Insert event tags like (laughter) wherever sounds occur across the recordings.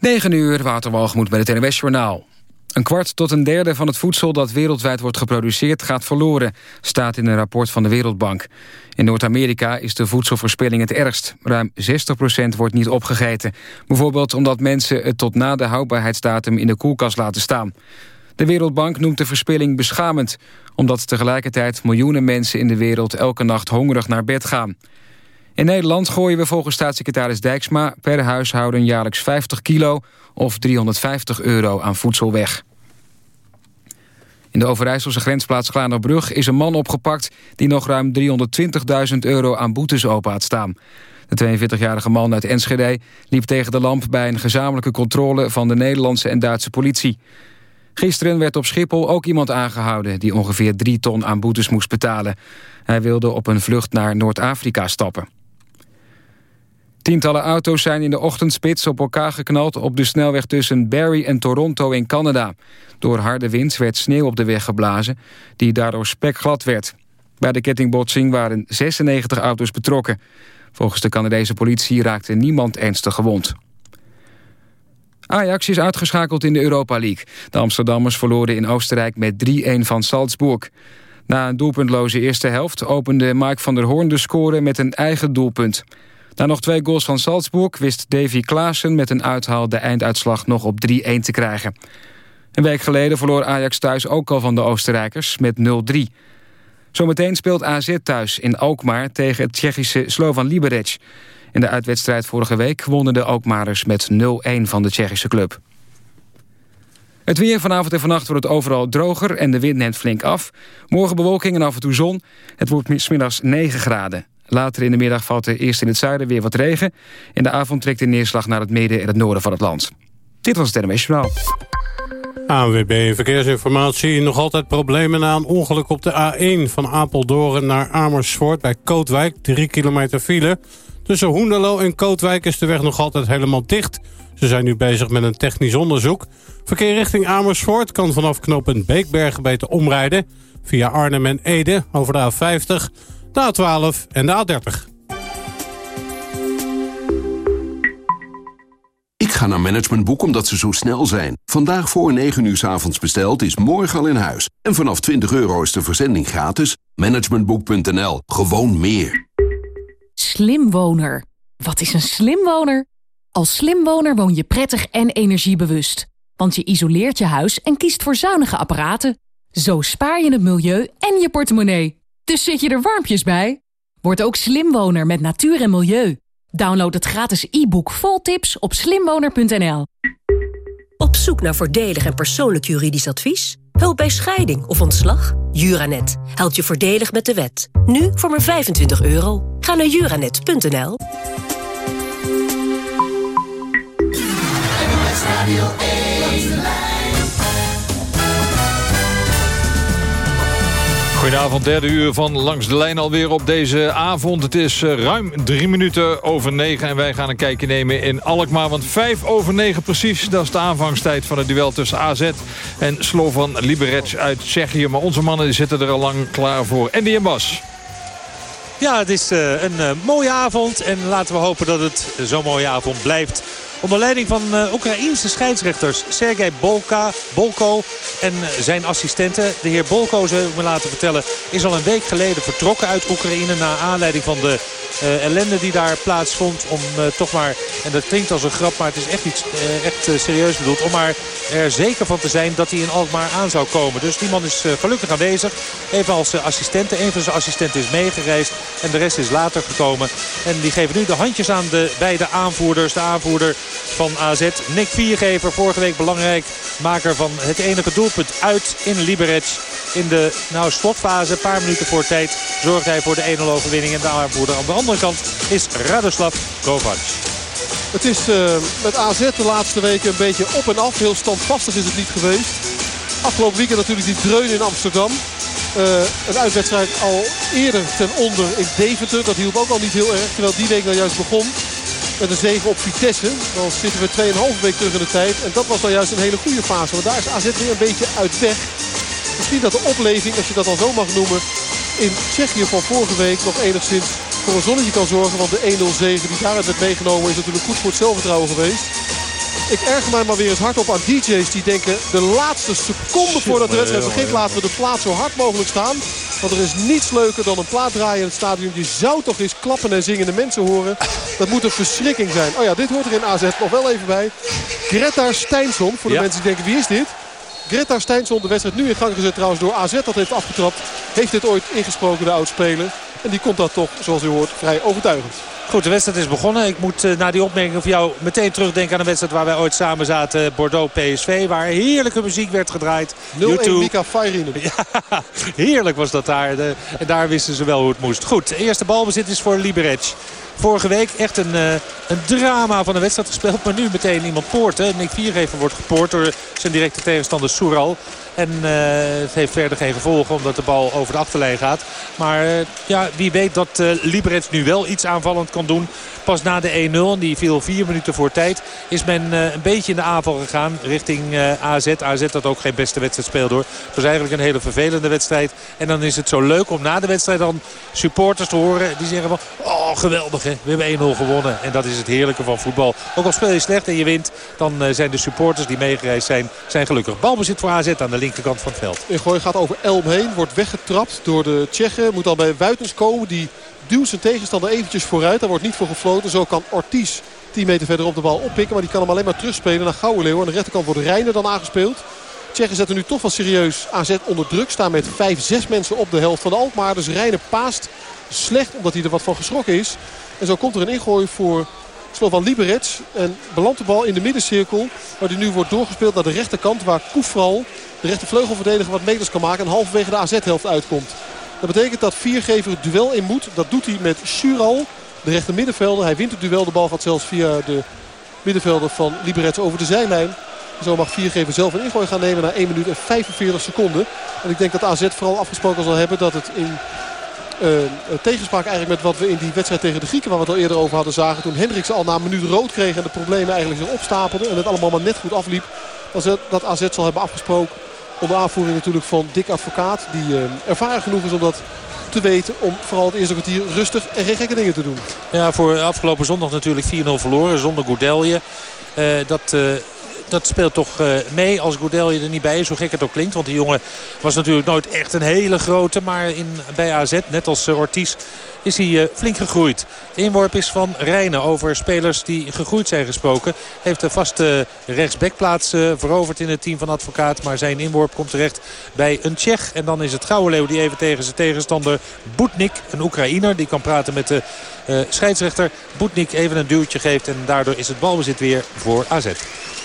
9 uur, Waterwalgemoed met het NWS Journaal. Een kwart tot een derde van het voedsel dat wereldwijd wordt geproduceerd gaat verloren, staat in een rapport van de Wereldbank. In Noord-Amerika is de voedselverspilling het ergst. Ruim 60% wordt niet opgegeten. Bijvoorbeeld omdat mensen het tot na de houdbaarheidsdatum in de koelkast laten staan. De Wereldbank noemt de verspilling beschamend... omdat tegelijkertijd miljoenen mensen in de wereld elke nacht hongerig naar bed gaan. In Nederland gooien we volgens staatssecretaris Dijksma... per huishouden jaarlijks 50 kilo of 350 euro aan voedsel weg. In de Overijsselse grensplaats Glanerbrug is een man opgepakt... die nog ruim 320.000 euro aan boetes open had staan. De 42-jarige man uit Enschede liep tegen de lamp... bij een gezamenlijke controle van de Nederlandse en Duitse politie. Gisteren werd op Schiphol ook iemand aangehouden... die ongeveer 3 ton aan boetes moest betalen. Hij wilde op een vlucht naar Noord-Afrika stappen. Tientallen auto's zijn in de ochtendspits op elkaar geknald... op de snelweg tussen Barrie en Toronto in Canada. Door harde wind werd sneeuw op de weg geblazen... die daardoor spekglad werd. Bij de kettingbotsing waren 96 auto's betrokken. Volgens de Canadese politie raakte niemand ernstig gewond. Ajax is uitgeschakeld in de Europa League. De Amsterdammers verloren in Oostenrijk met 3-1 van Salzburg. Na een doelpuntloze eerste helft opende Mike van der Hoorn de score met een eigen doelpunt. Na nog twee goals van Salzburg wist Davy Klaassen met een uithaal de einduitslag nog op 3-1 te krijgen. Een week geleden verloor Ajax thuis ook al van de Oostenrijkers met 0-3. Zometeen speelt AZ thuis in Alkmaar tegen het Tsjechische Slovan Liberec. In de uitwedstrijd vorige week wonnen de Alkmaarders met 0-1 van de Tsjechische club. Het weer vanavond en vannacht wordt het overal droger en de wind neemt flink af. Morgen bewolking en af en toe zon. Het wordt smiddags 9 graden. Later in de middag valt er eerst in het zuiden weer wat regen. In de avond trekt de neerslag naar het midden en het noorden van het land. Dit was het NMS Journaal. ANWB Verkeersinformatie. Nog altijd problemen na een ongeluk op de A1 van Apeldoorn naar Amersfoort bij Kootwijk. 3 kilometer file. Tussen Hoenderlo en Kootwijk is de weg nog altijd helemaal dicht. Ze zijn nu bezig met een technisch onderzoek. Verkeer richting Amersfoort kan vanaf knooppunt Beekbergen beter omrijden... via Arnhem en Ede over de A50 de A12 en de A30. Ik ga naar Managementboek omdat ze zo snel zijn. Vandaag voor 9 uur s avonds besteld is morgen al in huis. En vanaf 20 euro is de verzending gratis. Managementboek.nl. Gewoon meer. Slimwoner. Wat is een slimwoner? Als slimwoner woon je prettig en energiebewust. Want je isoleert je huis en kiest voor zuinige apparaten. Zo spaar je het milieu en je portemonnee. Dus zit je er warmpjes bij? Word ook slimwoner met natuur en milieu. Download het gratis e-book vol tips op slimwoner.nl. Op zoek naar voordelig en persoonlijk juridisch advies? Hulp bij scheiding of ontslag? Juranet helpt je voordelig met de wet. Nu voor maar 25 euro. Ga naar juranet.nl. Goedenavond, derde uur van Langs de Lijn alweer op deze avond. Het is eh, ruim drie minuten over negen en wij gaan een kijkje nemen in Alkmaar. Want vijf over negen precies, dat is de aanvangstijd van het duel tussen AZ en Slovan Liberec uit Tsjechië. Maar onze mannen zitten er al lang klaar voor. Andy en Bas. Ja, het is uh, een uh, mooie avond en laten we hopen dat het zo'n mooie avond blijft. Onder leiding van uh, Oekraïense scheidsrechters Sergej Bolka, Bolko en zijn assistenten. De heer Bolko, zou ik me laten vertellen, is al een week geleden vertrokken uit Oekraïne... na aanleiding van de ellende die daar plaatsvond. Om uh, toch maar, en dat klinkt als een grap, maar het is echt iets uh, echt serieus bedoeld. Om maar er zeker van te zijn dat hij in Alkmaar aan zou komen. Dus die man is gelukkig aanwezig. Even als assistent. Een van zijn assistenten is meegereisd. En de rest is later gekomen. En die geven nu de handjes aan de beide aanvoerders. De aanvoerder van AZ, Nick Viergever. Vorige week belangrijk maker van het enige doelpunt uit in Liberec. In de nou, slotfase, een paar minuten voor tijd, zorgt hij voor de 1-0 overwinning. En de aanvoerder aan de andere kant is Radoslav Kovac. Het is uh, met AZ de laatste weken een beetje op en af. Heel standvastig is het niet geweest. Afgelopen weekend natuurlijk die dreun in Amsterdam. Uh, een uitwedstrijd al eerder ten onder in Deventer. Dat hielp ook al niet heel erg. Terwijl die week nou juist begon met een zege op Vitesse. Dan zitten we 2,5 week terug in de tijd. En dat was dan juist een hele goede fase. Want daar is AZ weer een beetje uit weg. Misschien dat de opleving, als je dat al zo mag noemen, in Tsjechië van vorige week nog enigszins voor een zonnetje kan zorgen. Want de 1-0 zege die daaruit werd meegenomen is natuurlijk goed voor het zelfvertrouwen geweest. Ik erger mij maar weer eens hard op aan DJ's die denken... de laatste seconde voordat de wedstrijd begint laten we de plaat zo hard mogelijk staan. Want er is niets leuker dan een plaat draaien in het stadion. Je zou toch eens klappen en zingende mensen horen. Dat moet een verschrikking zijn. Oh ja, dit hoort er in AZ nog wel even bij. Greta Steinsson, voor de mensen die denken wie is dit? Greta Steinsson, de wedstrijd nu in gang gezet trouwens door AZ. Dat heeft afgetrapt. Heeft dit ooit ingesproken, de oud-speler. En die komt dat toch, zoals u hoort, vrij overtuigend. Goed, de wedstrijd is begonnen. Ik moet uh, na die opmerking van jou meteen terugdenken aan een wedstrijd waar wij ooit samen zaten. Bordeaux-PSV, waar heerlijke muziek werd gedraaid. 0-1 Mika Fairinen. (laughs) Ja, heerlijk was dat daar. De, en daar wisten ze wel hoe het moest. Goed, de eerste balbezit is voor Liberec. Vorige week echt een, uh, een drama van de wedstrijd gespeeld. Maar nu meteen iemand poorten. Nick Viergever wordt gepoord door zijn directe tegenstander Soeral. En uh, het heeft verder geen gevolgen omdat de bal over de achterlijn gaat. Maar uh, ja, wie weet dat uh, nu wel iets aanvallend kan doen. Pas na de 1-0, en die viel vier minuten voor tijd, is men een beetje in de aanval gegaan richting AZ. AZ dat ook geen beste wedstrijd speelde hoor. Het was eigenlijk een hele vervelende wedstrijd. En dan is het zo leuk om na de wedstrijd dan supporters te horen die zeggen van... Oh, geweldig we hebben 1-0 gewonnen. En dat is het heerlijke van voetbal. Ook al speel je slecht en je wint, dan zijn de supporters die meegereisd zijn, zijn gelukkig. Balbezit voor AZ aan de linker linkerkant van het veld. Ingooi gaat over Elm heen. Wordt weggetrapt door de Tsjechen. Moet al bij Wuitens komen. Die duwt zijn tegenstander eventjes vooruit. Daar wordt niet voor gefloten. Zo kan Ortiz 10 meter verderop de bal oppikken. Maar die kan hem alleen maar terugspelen naar Gouwenleeuw. Aan de rechterkant wordt Reiner dan aangespeeld. Tsjechen zetten nu toch wel serieus AZ onder druk. Staan met 5, 6 mensen op de helft van de Alkmaar. Dus Reiner paast slecht omdat hij er wat van geschrokken is. En zo komt er een ingooi voor van Liberec. En belandt de bal in de middencirkel. Waar die nu wordt doorgespeeld naar de rechterkant. Waar Koefral, de rechtervleugelverdediger, wat meters kan maken. En halverwege de AZ-helft uitkomt. Dat betekent dat Viergever het duel in moet. Dat doet hij met Schural, de rechter middenvelder. Hij wint het duel. De bal gaat zelfs via de middenvelder van Liberec over de zijlijn. Zo mag Viergever zelf een ingooi gaan nemen na 1 minuut en 45 seconden. En ik denk dat AZ vooral afgesproken zal hebben dat het in uh, tegenspraak eigenlijk met wat we in die wedstrijd tegen de Grieken... waar we het al eerder over hadden zagen. Toen Hendricks al na een minuut rood kreeg en de problemen eigenlijk zich opstapelden. En het allemaal maar net goed afliep. Dat AZ zal hebben afgesproken. Onder aanvoering natuurlijk van Dick Advocaat. Die uh, ervaren genoeg is om dat te weten. Om vooral het eerste kwartier rustig en geen gekke dingen te doen. Ja, voor afgelopen zondag natuurlijk 4-0 verloren zonder Goudelje. Uh, dat dat speelt toch uh, mee als Goudelje er niet bij is. Hoe gek het ook klinkt. Want die jongen was natuurlijk nooit echt een hele grote. Maar in, bij AZ, net als uh, Ortiz, is hij uh, flink gegroeid. De inworp is van Rijnen over spelers die gegroeid zijn gesproken. Heeft de vaste rechtsbackplaats veroverd in het team van advocaat. Maar zijn inworp komt terecht bij een Tsjech. En dan is het Leeuw die even tegen zijn tegenstander Boetnik, een Oekraïner. Die kan praten met de scheidsrechter. Boetnik even een duwtje geeft. En daardoor is het balbezit weer voor AZ.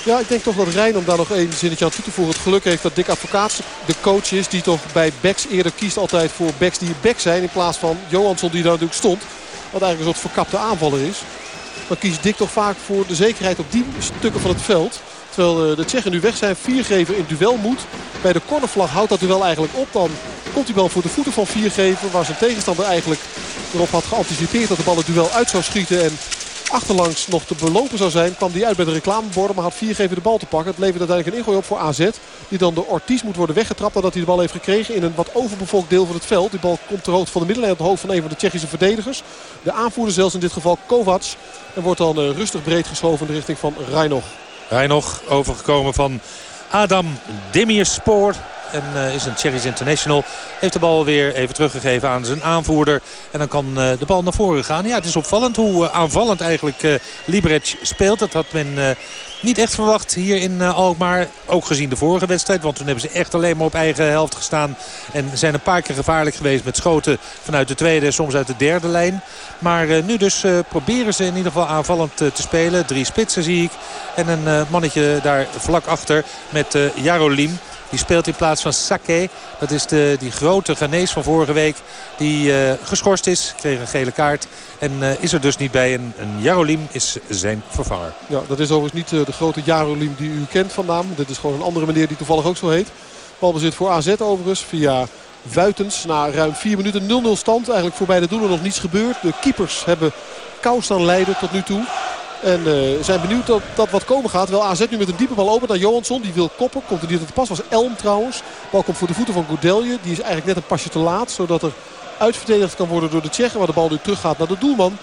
Ja, ik denk toch dat Rijn, om daar nog één zinnetje aan toe te voegen... het geluk heeft dat Dick Advocaat de coach is... die toch bij backs eerder kiest altijd voor backs die back zijn... in plaats van Johansson die daar natuurlijk stond. Wat eigenlijk een soort verkapte aanvaller is. Maar kiest Dick toch vaak voor de zekerheid op die stukken van het veld. Terwijl eh, de Tsjechen nu weg zijn. Viergever in duel moet. Bij de cornervlag houdt dat duel eigenlijk op. Dan komt hij wel voor de voeten van Viergever. Waar zijn tegenstander eigenlijk erop had geanticipeerd dat de bal het duel uit zou schieten. En achterlangs nog te belopen zou zijn. Kwam die uit bij de reclameborden. Maar had Viergever de bal te pakken. Het levert uiteindelijk een ingooi op voor AZ. Die dan door Ortiz moet worden weggetrapt. Nadat hij de bal heeft gekregen in een wat overbevolkt deel van het veld. Die bal komt ter hoogte van de middenlijn op het hoofd van een van de Tsjechische verdedigers. De aanvoerder zelfs in dit geval Kovac. En wordt dan uh, rustig breed geschoven in de richting van Rijnog. Rijnog overgekomen van Adam Demirspor. En uh, is een Tsjechisch international. Heeft de bal weer even teruggegeven aan zijn aanvoerder. En dan kan uh, de bal naar voren gaan. Ja, het is opvallend hoe uh, aanvallend eigenlijk Liberec speelt. Dat had men niet echt verwacht hier in Alkmaar. Ook gezien de vorige wedstrijd. Want toen hebben ze echt alleen maar op eigen helft gestaan. En zijn een paar keer gevaarlijk geweest met schoten vanuit de tweede soms uit de derde lijn. Maar nu dus proberen ze in ieder geval aanvallend te spelen. Drie spitsen zie ik. En een mannetje daar vlak achter met Jarolim. Die speelt in plaats van Sake. Dat is de, die grote Ghanese van vorige week. Die uh, geschorst is. Kreeg een gele kaart. En uh, is er dus niet bij. En, Jarolim is zijn vervanger. Ja, dat is overigens niet uh, de grote Jarolim die u kent van naam. Dit is gewoon een andere meneer die toevallig ook zo heet. Balbezit voor AZ overigens via Wuitens. Na ruim 4 minuten 0-0 stand. Eigenlijk voorbij de doelen nog niets gebeurd. De keepers hebben kou staan leiden tot nu toe. En uh, zijn benieuwd dat dat wat komen gaat. Wel AZ nu met een diepe bal open naar Johansson. Die wil koppen. Komt er niet op de pas. Was Elm trouwens. Bal komt voor de voeten van Goudelje. Die is eigenlijk net een pasje te laat. Zodat er uitverdedigd kan worden door de Tsjechen. Waar de bal nu terug gaat naar de doelman.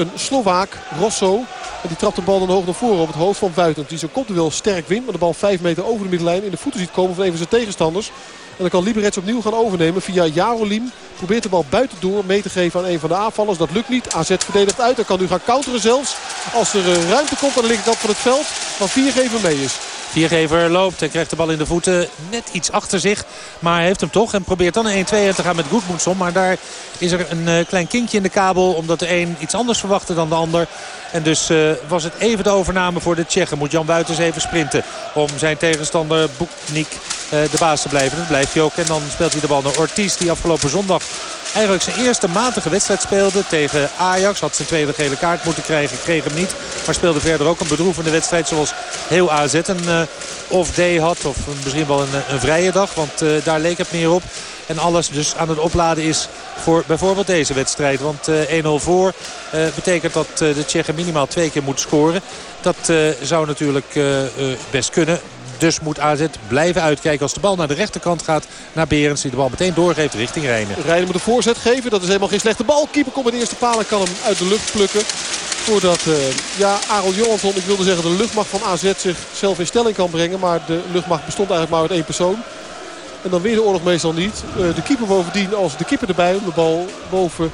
Een Slovaak, Rosso. En die trapt de bal dan hoog naar voren op het hoofd van Buiten. Die er wel sterk wint. Maar de bal 5 meter over de middenlijn in de voeten ziet komen van een van zijn tegenstanders. En dan kan Liberec opnieuw gaan overnemen via Jarolim. Probeert de bal buiten door mee te geven aan een van de aanvallers. Dat lukt niet. AZ verdedigt uit. Hij kan nu gaan counteren zelfs. Als er eh, ruimte komt aan de linkerkant van het veld. Van Viergever mee is. Viergever loopt en krijgt de bal in de voeten net iets achter zich. Maar heeft hem toch en probeert dan een 1-2 te gaan met Goedmoedson. Maar daar is er een uh, klein kinkje in de kabel. Omdat de een iets anders verwachtte dan de ander. En dus uh, was het even de overname voor de Tsjechen. Moet Jan Buitens even sprinten om zijn tegenstander Boeknik uh, de baas te blijven. Dat blijft hij ook. En dan speelt hij de bal naar Ortiz die afgelopen zondag eigenlijk zijn eerste matige wedstrijd speelde tegen Ajax. Had zijn tweede gele kaart moeten krijgen, kreeg hem niet. Maar speelde verder ook een bedroevende wedstrijd zoals heel AZ een uh, off-day had. Of misschien wel een, een vrije dag, want uh, daar leek het meer op. En alles dus aan het opladen is voor bijvoorbeeld deze wedstrijd. Want uh, 1-0 voor uh, betekent dat de Tsjechen minimaal twee keer moet scoren. Dat zou natuurlijk best kunnen. Dus moet AZ blijven uitkijken als de bal naar de rechterkant gaat. Naar Berends die de bal meteen doorgeeft richting Rijnen. Rijnen moet de voorzet geven. Dat is helemaal geen slechte bal. Keeper komt met de eerste paal en kan hem uit de lucht plukken. Voordat uh, ja, Arel Johansson, ik wilde zeggen de luchtmacht van AZ zichzelf in stelling kan brengen. Maar de luchtmacht bestond eigenlijk maar uit één persoon. En dan weer de oorlog meestal niet. Uh, de keeper bovendien als de keeper erbij om de bal boven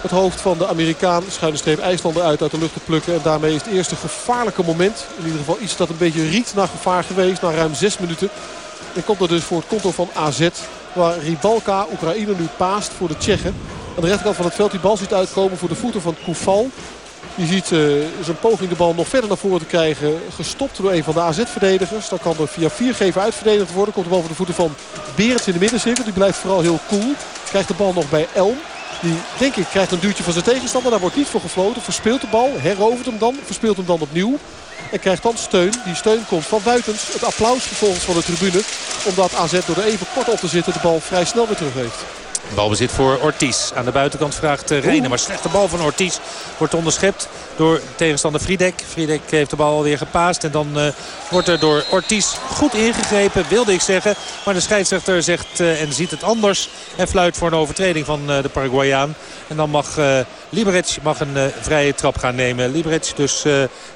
het hoofd van de Amerikaan. Schuine streep IJslander uit uit de lucht te plukken. En daarmee is het eerste gevaarlijke moment. In ieder geval iets dat een beetje riekt naar gevaar geweest. Na ruim zes minuten. En komt er dus voor het konto van AZ. Waar Ribalka, Oekraïne, nu paast voor de Tsjechen. Aan de rechterkant van het veld die bal ziet uitkomen voor de voeten van Koufal. Je ziet uh, zijn poging de bal nog verder naar voren te krijgen. Gestopt door een van de AZ-verdedigers. Dan kan er via viergever uitverdedigd worden. Komt de bal voor de voeten van Berends in de middencirkel. Die blijft vooral heel cool. Krijgt de bal nog bij Elm. Die, denk ik, krijgt een duwtje van zijn tegenstander. Daar wordt niet voor gefloten. Verspeelt de bal. Herovert hem dan. Verspeelt hem dan opnieuw. En krijgt dan steun. Die steun komt van buitens. Het applaus vervolgens van de tribune. Omdat AZ door er even kort op te zitten de bal vrij snel weer terug heeft. Balbezit voor Ortiz. Aan de buitenkant vraagt uh, Renen. Maar slechte bal van Ortiz wordt onderschept door tegenstander Friedek. Friedek heeft de bal alweer gepaast. En dan uh, wordt er door Ortiz goed ingegrepen, wilde ik zeggen. Maar de scheidsrechter zegt uh, en ziet het anders. En fluit voor een overtreding van de Paraguayaan. En dan mag Liberec mag een vrije trap gaan nemen. Liberec dus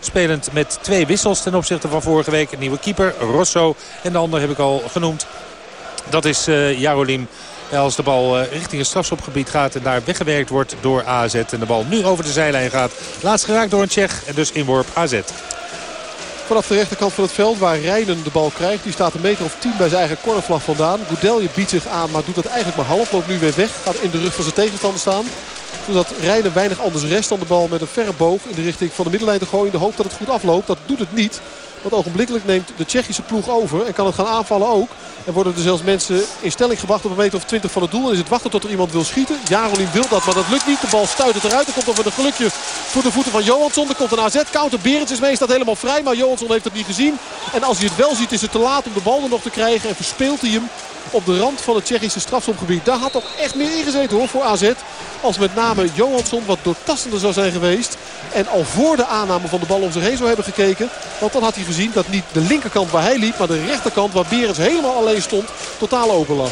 spelend met twee wissels ten opzichte van vorige week. Een nieuwe keeper, Rosso. En de ander heb ik al genoemd. Dat is Jarolim als de bal richting het strafschopgebied gaat en daar weggewerkt wordt door AZ. En de bal nu over de zijlijn gaat. Laatst geraakt door een Tsjech en dus inworp AZ. Vanaf de rechterkant van het veld waar Rijnen de bal krijgt. Die staat een meter of tien bij zijn eigen cornervlag vandaan. Goudelje biedt zich aan, maar doet dat eigenlijk maar half. Loopt nu weer weg. Gaat in de rug van zijn tegenstander staan. Zodat Rijnen weinig anders rest dan de bal met een verre boog in de richting van de middenlijn te gooien. In de hoop dat het goed afloopt. Dat doet het niet. Want ogenblikkelijk neemt de Tsjechische ploeg over. En kan het gaan aanvallen ook. En worden er zelfs mensen in stelling gebracht op een meter of 20 van het doel. En is het wachten tot er iemand wil schieten. Jarolien wil dat, maar dat lukt niet. De bal stuit het eruit. Er komt met een gelukje voor de voeten van Johansson. Er komt een AZ-counter. Berends is mee, staat helemaal vrij. Maar Johansson heeft het niet gezien. En als hij het wel ziet is het te laat om de bal er nog te krijgen. En verspeelt hij hem op de rand van het Tsjechische strafschopgebied. Daar had toch echt meer ingezeten hoor voor AZ. Als met name Johansson wat doortastender zou zijn geweest. En al voor de aanname van de bal om zich heen zou hebben gekeken. Want dan had hij gezien dat niet de linkerkant waar hij liep. Maar de rechterkant waar Berends helemaal alleen stond. Totaal open lag.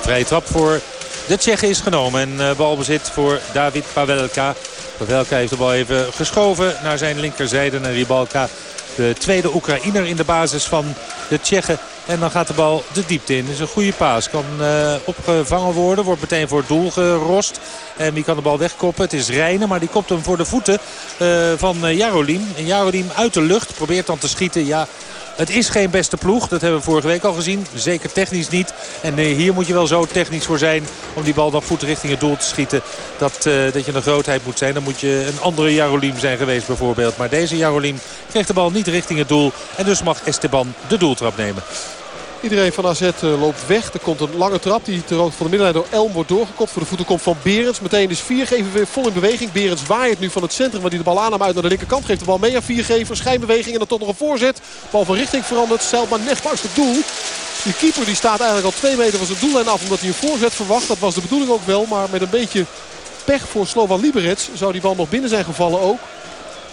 Vrije trap voor de Tsjechen is genomen. En uh, balbezit voor David Pavelka. Pavelka heeft de bal even geschoven naar zijn linkerzijde. En Ribalka de tweede Oekraïner in de basis van de Tsjechen. En dan gaat de bal de diepte in. Is een goede paas. Kan uh, opgevangen worden. Wordt meteen voor het doel gerost. En wie kan de bal wegkoppen? Het is Rijnen. Maar die kopt hem voor de voeten uh, van uh, Jarolim. En Jarolim uit de lucht. Probeert dan te schieten. Ja, het is geen beste ploeg. Dat hebben we vorige week al gezien. Zeker technisch niet. En uh, hier moet je wel zo technisch voor zijn om die bal dan goed richting het doel te schieten. Dat, uh, dat je een grootheid moet zijn. Dan moet je een andere Jarolim zijn geweest bijvoorbeeld. Maar deze Jarolim kreeg de bal niet richting het doel. En dus mag Esteban de doeltrap nemen. Iedereen van AZ loopt weg. Er komt een lange trap die ter van de middenlijn door Elm wordt doorgekopt. Voor de voeten komt van Berends. Meteen is Viergever weer vol in beweging. Berends waait nu van het centrum waar hij de bal aannam uit naar de linkerkant. Geeft de bal mee aan Viergever. Schijnbeweging en dan tot nog een voorzet. Bal van richting veranderd. Zeilt maar net langs het doel. Die keeper die staat eigenlijk al twee meter van zijn doellijn af omdat hij een voorzet verwacht. Dat was de bedoeling ook wel. Maar met een beetje pech voor Slovan Liberec zou die bal nog binnen zijn gevallen ook.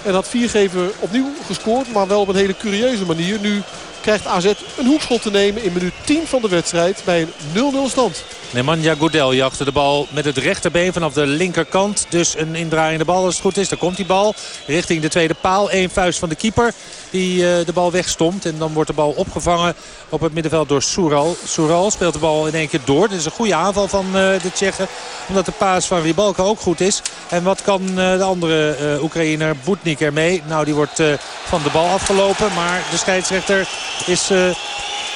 En had Viergever opnieuw gescoord. Maar wel op een hele curieuze manier. Nu krijgt AZ een hoekschot te nemen in minuut 10 van de wedstrijd bij een 0-0 stand. Nemanja Goudelje achter de bal met het rechterbeen vanaf de linkerkant. Dus een indraaiende bal als het goed is. Daar komt die bal richting de tweede paal. Eén vuist van de keeper die uh, de bal wegstomt. En dan wordt de bal opgevangen op het middenveld door Soural. Soural speelt de bal in één keer door. Dit is een goede aanval van uh, de Tsjechen. Omdat de paas van Ribalka ook goed is. En wat kan uh, de andere Oekraïner Boetnik ermee? Nou, die wordt van de bal afgelopen. Maar de scheidsrechter is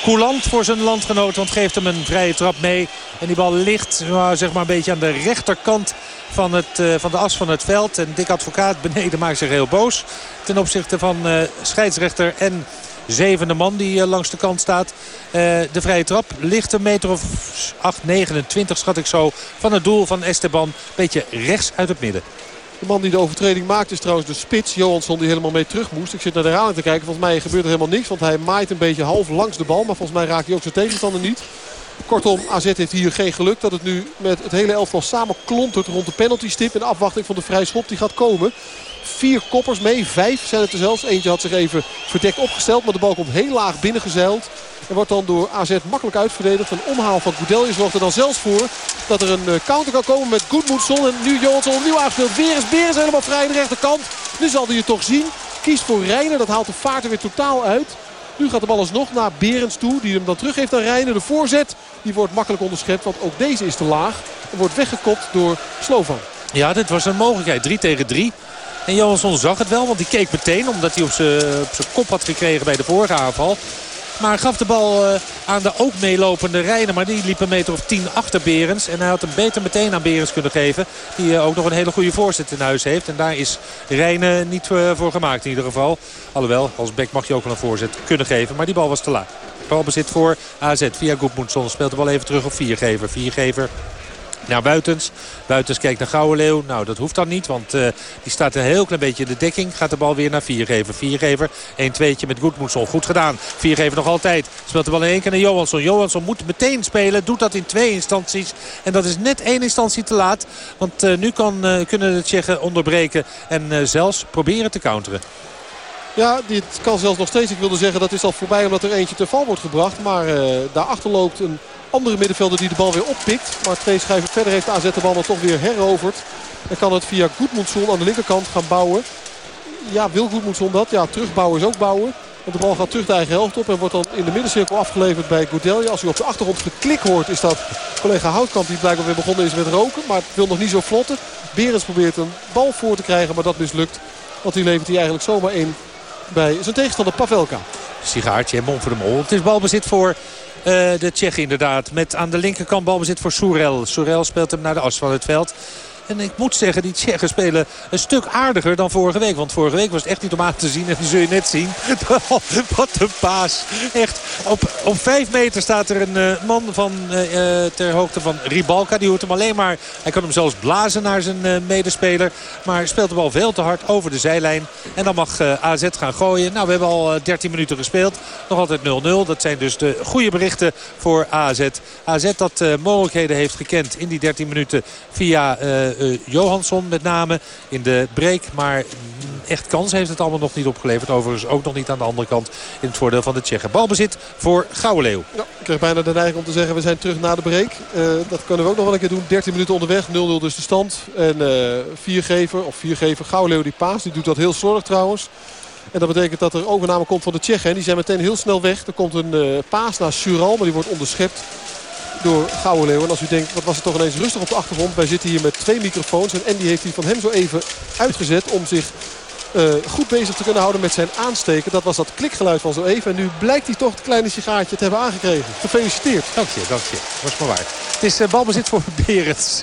coulant voor zijn landgenoot. Want geeft hem een vrije trap mee. En die bal ligt nou, zeg maar een beetje aan de rechterkant van, het, uh, van de as van het veld. En Dick Advocaat beneden maakt zich heel boos. Ten opzichte van uh, scheidsrechter en zevende man die uh, langs de kant staat. de vrije trap ligt een meter of 8, 29 schat ik zo van het doel van Esteban. Beetje rechts uit het midden. De man die de overtreding maakt is trouwens de spits. Johansson die helemaal mee terug moest. Ik zit naar de herhaling te kijken. Volgens mij gebeurt er helemaal niks. Want hij maait een beetje half langs de bal. Maar volgens mij raakt hij ook zijn tegenstander niet. Kortom, AZ heeft hier geen geluk dat het nu met het hele elftal samen klontert rond de penaltystip. In afwachting van de vrije schop die gaat komen. Vier koppers mee, vijf zijn het er zelfs. Eentje had zich even verdekt opgesteld, maar de bal komt heel laag binnengezeild. En wordt dan door AZ makkelijk uitverdedigd. Een omhaal van Goudelje zorgt er dan zelfs voor dat er een eh, counter kan komen met Goedmoedson. En nu Johansson opnieuw aangespeeld. Beres, Beres helemaal vrij aan de rechterkant. Nu zal hij het toch zien. Kiest voor Reiner, dat haalt de vaart er weer totaal uit. Nu gaat de bal alsnog naar Berends toe. Die hem dan teruggeeft aan Reiner. De voorzet die wordt makkelijk onderschept. Want ook deze is te laag. En wordt weggekopt door Slovan. Ja, dit was een mogelijkheid. 3 tegen 3. En Johansson zag het wel, want die keek meteen. Omdat hij op zijn kop had gekregen bij de vorige aanval. Maar gaf de bal uh, aan de ook meelopende Reiner. Maar die liep een meter of tien achter Berens. En hij had hem beter meteen aan Berens kunnen geven. Die uh, ook nog een hele goede voorzet in huis heeft. En daar is Reiner niet uh, voor gemaakt in ieder geval. Alhoewel, als Beck mag je ook wel een voorzet kunnen geven. Maar die bal was te laag. Balbezit voor AZ via Goedmoedson. Speelt de bal even terug op Viergever. Viergever naar Buitens. Buitens kijkt naar Gouwenleeuw. Nou, dat hoeft dan niet, want uh, die staat een heel klein beetje in de dekking. Gaat de bal weer naar Viergever. Viergever, 1-2'tje met Goedmoedson. Goed gedaan. Viergever nog altijd. Speelt de bal in één keer naar Johansson. Johansson moet meteen spelen. Doet dat in twee instanties. En dat is net één instantie te laat. Want uh, nu kan, uh, kunnen de Tsjechen onderbreken en zelfs proberen te counteren. Ja, dit kan zelfs nog steeds. Ik wilde zeggen dat is al voorbij omdat er eentje te val wordt gebracht. Maar daarachter loopt een andere middenvelder die de bal weer oppikt. Maar twee schijven verder heeft AZ de bal dan toch weer heroverd. En kan het via Goedmoedson aan de linkerkant gaan bouwen. Ja, wil Goedmoedson dat? Ja, terugbouwen is ook bouwen. Want de bal gaat terug de eigen helft op en wordt dan in de middencirkel afgeleverd bij Goudelje. Als u op de achtergrond geklik hoort is dat collega Houtkamp die blijkbaar weer begonnen is met roken. Maar het wil nog niet zo vlotten. Berens probeert een bal voor te krijgen, maar dat mislukt. Want die levert hij eigenlijk zomaar in bij zijn tegenstander Pavelka. Sigaartje en Mon voor de Mol. Het is balbezit voor de Tsjech inderdaad. Met aan de linkerkant balbezit voor Soerel. Soerel speelt hem naar de as van het veld. En ik moet zeggen, die Tsjechen spelen een stuk aardiger dan vorige week. Want vorige week was het echt niet om aan te zien. En die zul je net zien. (laughs) Wat een paas. Echt, op, op vijf meter staat er een uh, man van, uh, ter hoogte van Ribalka. Die hoort hem alleen maar... Hij kan hem zelfs blazen naar zijn medespeler. Maar speelt de bal veel te hard over de zijlijn. En dan mag AZ gaan gooien. Nou, we hebben al 13 minuten gespeeld. Nog altijd 0-0. Dat zijn dus de goede berichten voor AZ. AZ dat mogelijkheden heeft gekend in die 13 minuten via Johansson met name in de break. Maar echt kans heeft het allemaal nog niet opgeleverd. Overigens ook nog niet aan de andere kant in het voordeel van de Tsjechen. Balbezit voor Gouwenleeuw. Ja, ik krijg bijna de neiging om te zeggen we zijn terug na de break. Uh, dat kunnen we ook nog wel een keer doen. 13 minuten onderweg, 0-0 dus de stand. En uh, viergever, of viergever Gouwenleeuw die paas. Die doet dat heel slordig trouwens. En dat betekent dat er overname komt van de Tsjechen. En die zijn meteen heel snel weg. Er komt een paas naar Sural, maar die wordt onderschept door Gouden Leeuw. En als u denkt, wat was het toch ineens rustig op de achtergrond. Wij zitten hier met twee microfoons. En Andy heeft die van hem zo even uitgezet om zich uh, goed bezig te kunnen houden met zijn aansteken. Dat was dat klikgeluid van zo even. En nu blijkt hij toch het kleine sigaartje te hebben aangekregen. Gefeliciteerd. Dank je, dank je. Was maar waar. Het is uh, balbezit voor (laughs) Berends.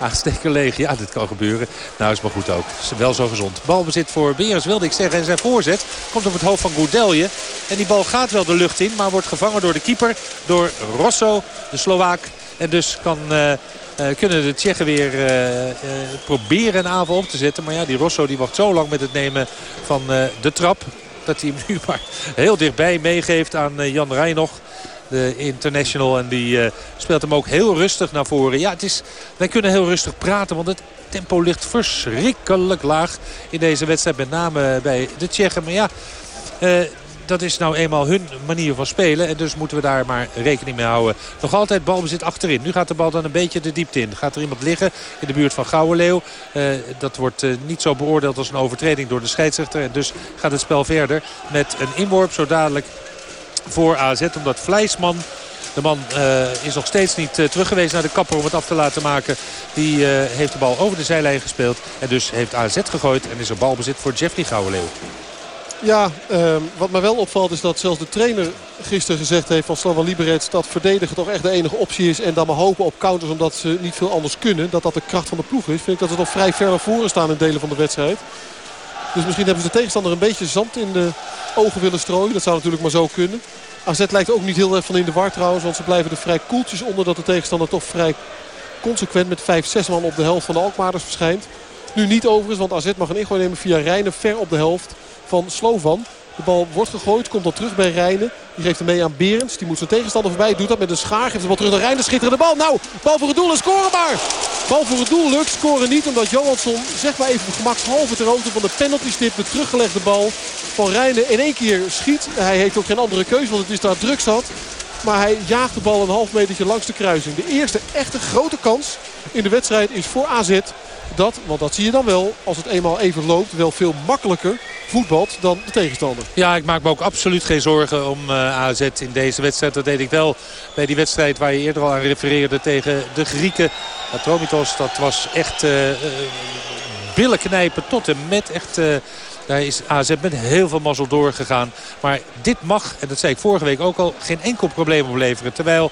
Aansteken leeg. Ja, dit kan gebeuren. Nou, is maar goed ook. Is wel zo gezond. Balbezit voor Berends wilde ik zeggen. En zijn voorzet komt op het hoofd van Goudelje. En die bal gaat wel de lucht in. Maar wordt gevangen door de keeper. Door Rosso, de Slovaak. En dus kan... Uh, uh, kunnen de Tsjechen weer uh, uh, proberen een aanval op te zetten. Maar ja, die Rosso die wacht zo lang met het nemen van de trap. Dat hij hem (laughs) nu maar heel dichtbij meegeeft aan Jan Rijnog. De international. En die speelt hem ook heel rustig naar voren. Ja, het is, wij kunnen heel rustig praten. Want het tempo ligt verschrikkelijk laag in deze wedstrijd. Met name bij de Tsjechen. Maar ja dat is nou eenmaal hun manier van spelen. En dus moeten we daar maar rekening mee houden. Nog altijd balbezit achterin. Nu gaat de bal dan een beetje de diepte in. Gaat er iemand liggen in de buurt van Gouwenleeuw. Uh, dat wordt uh, niet zo beoordeeld als een overtreding door de scheidsrechter. En dus gaat het spel verder met een inworp zo dadelijk voor AZ. Omdat Vleisman de man uh, is nog steeds niet uh, terug geweest naar de kapper om het af te laten maken. Die heeft de bal over de zijlijn gespeeld. En dus heeft AZ gegooid en is er balbezit voor Jeffrey Gouwenleeuw. Ja, uh, wat mij wel opvalt is dat zelfs de trainer gisteren gezegd heeft van Slavan Liberec... dat verdedigen toch echt de enige optie is. En dan maar hopen op counters omdat ze niet veel anders kunnen. Dat dat de kracht van de ploeg is. Vind ik dat ze nog vrij ver naar voren staan in delen van de wedstrijd. Dus misschien hebben ze de tegenstander een beetje zand in de ogen willen strooien. Dat zou natuurlijk maar zo kunnen. AZ lijkt ook niet heel erg van in de war trouwens. Want ze blijven er vrij koeltjes onder dat de tegenstander toch vrij consequent met 5-6 man op de helft van de Alkmaarders verschijnt. Nu niet overigens, want AZ mag een ingooi nemen via Rijnen ver op de helft van Slovan. De bal wordt gegooid, komt dan terug bij Rijnen. Die geeft hem mee aan Berends. Die moet zijn tegenstander voorbij. Doet dat met een schaar. Geeft de bal terug naar Rijnen. Schitterende bal. Nou, bal voor het doel en scoren maar. Bal voor het doel lukt. Scoren niet omdat Johansson, zeg maar even gemakshalve ter hoogte van de penalty stip. De teruggelegde bal van Rijnen in één keer schiet. Hij heeft ook geen andere keuze, want het is daar druk zat. Maar hij jaagt de bal een half metertje langs de kruising. De eerste echte grote kans in de wedstrijd is voor AZ. Dat, want dat zie je dan wel, als het eenmaal even loopt, wel veel makkelijker voetbalt dan de tegenstander. Ja, ik maak me ook absoluut geen zorgen om uh, AZ in deze wedstrijd. Dat deed ik wel bij die wedstrijd waar je eerder al aan refereerde tegen de Grieken. Atromitos, dat was echt uh, billen knijpen tot en met. Echt, daar is AZ met heel veel mazzel doorgegaan. Maar dit mag, en dat zei ik vorige week ook al, geen enkel probleem opleveren. Terwijl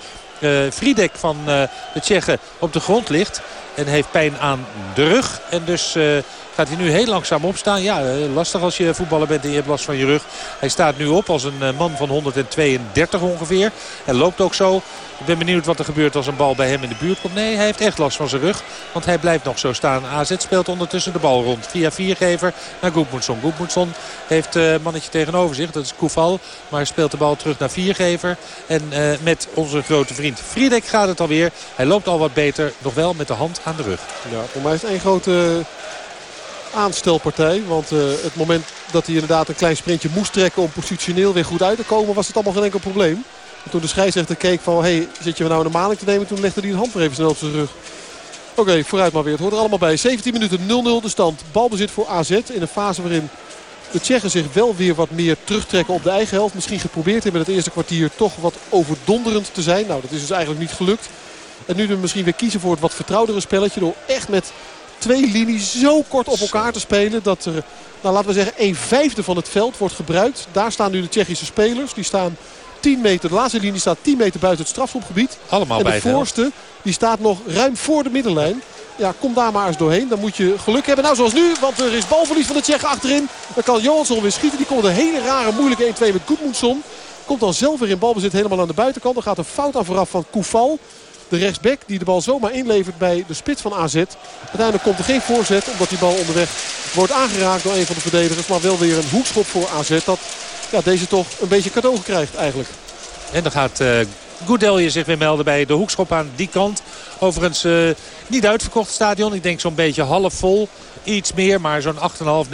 Friedek van de Tsjechen op de grond ligt. En heeft pijn aan de rug. En dus Gaat hij nu heel langzaam opstaan. Ja, eh, lastig als je voetballer bent en je hebt last van je rug. Hij staat nu op als een eh, man van 132 ongeveer. En loopt ook zo. Ik ben benieuwd wat er gebeurt als een bal bij hem in de buurt komt. Nee, hij heeft echt last van zijn rug. Want hij blijft nog zo staan. AZ speelt ondertussen de bal rond. Via viergever naar Goedmoedson. Goedmoedson heeft een uh, mannetje tegenover zich. Dat is Koeval. Maar speelt de bal terug naar viergever. En met onze grote vriend Friedek gaat het alweer. Hij loopt al wat beter. Nog wel met de hand aan de rug. Ja, voor mij is één grote aanstelpartij. Want uh, het moment dat hij inderdaad een klein sprintje moest trekken om positioneel weer goed uit te komen... was het allemaal geen enkel probleem. En toen de scheidsrechter keek van, hey, zit je nou een maling te nemen? Toen legde hij een hand weer even snel op zijn rug. Oké, vooruit maar weer. Het hoort er allemaal bij. 17 minuten 0-0 de stand. Balbezit voor AZ in een fase waarin de Tsjechen zich wel weer wat meer terugtrekken op de eigen helft. Misschien geprobeerd hebben het eerste kwartier toch wat overdonderend te zijn. Nou, dat is dus eigenlijk niet gelukt. En nu dus misschien weer kiezen voor het wat vertrouwdere spelletje. Door echt met twee linies zo kort op elkaar te spelen. Dat er, nou, laten we zeggen, een vijfde van het veld wordt gebruikt. Daar staan nu de Tsjechische spelers. Die staan 10 meter, de laatste linie staat 10 meter buiten het strafschopgebied. Allemaal en de voorste die staat nog ruim voor de middenlijn. Ja, kom daar maar eens doorheen. Dan moet je geluk hebben. Nou, zoals nu, want er is balverlies van de Tsjechen achterin. Dan kan Johansson weer schieten. Die komt een hele rare, moeilijke 1-2 met Goedmoedson. Komt dan zelf weer in balbezit helemaal aan de buitenkant. Dan gaat een fout aan vooraf van Koufal. De rechtsback die de bal zomaar inlevert bij de spits van AZ. Uiteindelijk komt er geen voorzet omdat die bal onderweg wordt aangeraakt door een van de verdedigers. Maar wel weer een hoekschop voor AZ dat ja, deze toch een beetje cadeau krijgt eigenlijk. En dan gaat uh, Goudelje zich weer melden bij de hoekschop aan die kant. Overigens uh, niet uitverkocht stadion. Ik denk zo'n beetje half vol. Iets meer, maar zo'n 8.500,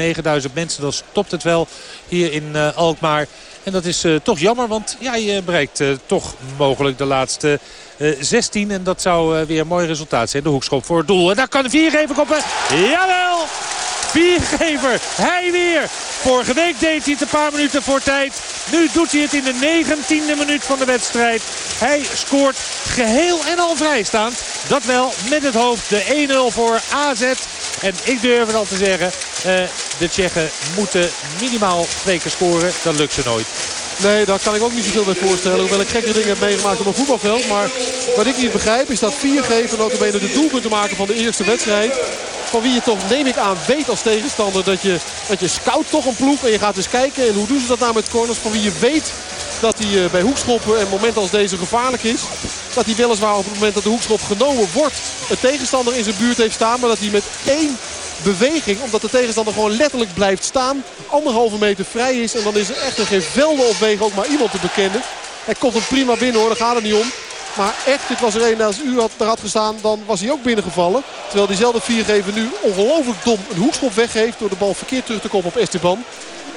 9.000 mensen. Dan stopt het wel hier in uh, Alkmaar. En dat is toch jammer, want ja, je bereikt toch mogelijk de laatste 16. En dat zou weer een mooi resultaat zijn. De hoekschop voor het doel. En daar kan de viergever koppen. Jawel! Viergever, hij weer. Vorige week deed hij het een paar minuten voor tijd. Nu doet hij het in de 19e minuut van de wedstrijd. Hij scoort geheel en al vrijstaand. Dat wel met het hoofd de 1-0 voor AZ. En ik durf het al te zeggen, uh, de Tsjechen moeten minimaal twee keer scoren. Dat lukt ze nooit. Nee, daar kan ik ook niet zoveel bij voorstellen. Hoewel ik gekke dingen heb meegemaakt op een voetbalveld. Maar wat ik niet begrijp is dat viergever notabene de doelpunten maken van de eerste wedstrijd. Van wie je toch, neem ik aan, weet als tegenstander dat je, dat je scout toch een ploeg. En je gaat eens kijken. En hoe doen ze dat nou met corners? Van wie je weet dat hij bij hoekschoppen en moment als deze gevaarlijk is. Dat hij weliswaar op het moment dat de hoekschop genomen wordt... een tegenstander in zijn buurt heeft staan. Maar dat hij met één beweging, omdat de tegenstander gewoon letterlijk blijft staan... anderhalve meter vrij is. En dan is er echt geen velden op wegen ook maar iemand te bekennen. Hij komt hem prima binnen hoor, daar gaat het niet om. Maar echt, dit was er een als u had, daar had gestaan, dan was hij ook binnengevallen. Terwijl diezelfde viergever nu ongelooflijk dom een hoekschop weggeeft... door de bal verkeerd terug te komen op Esteban.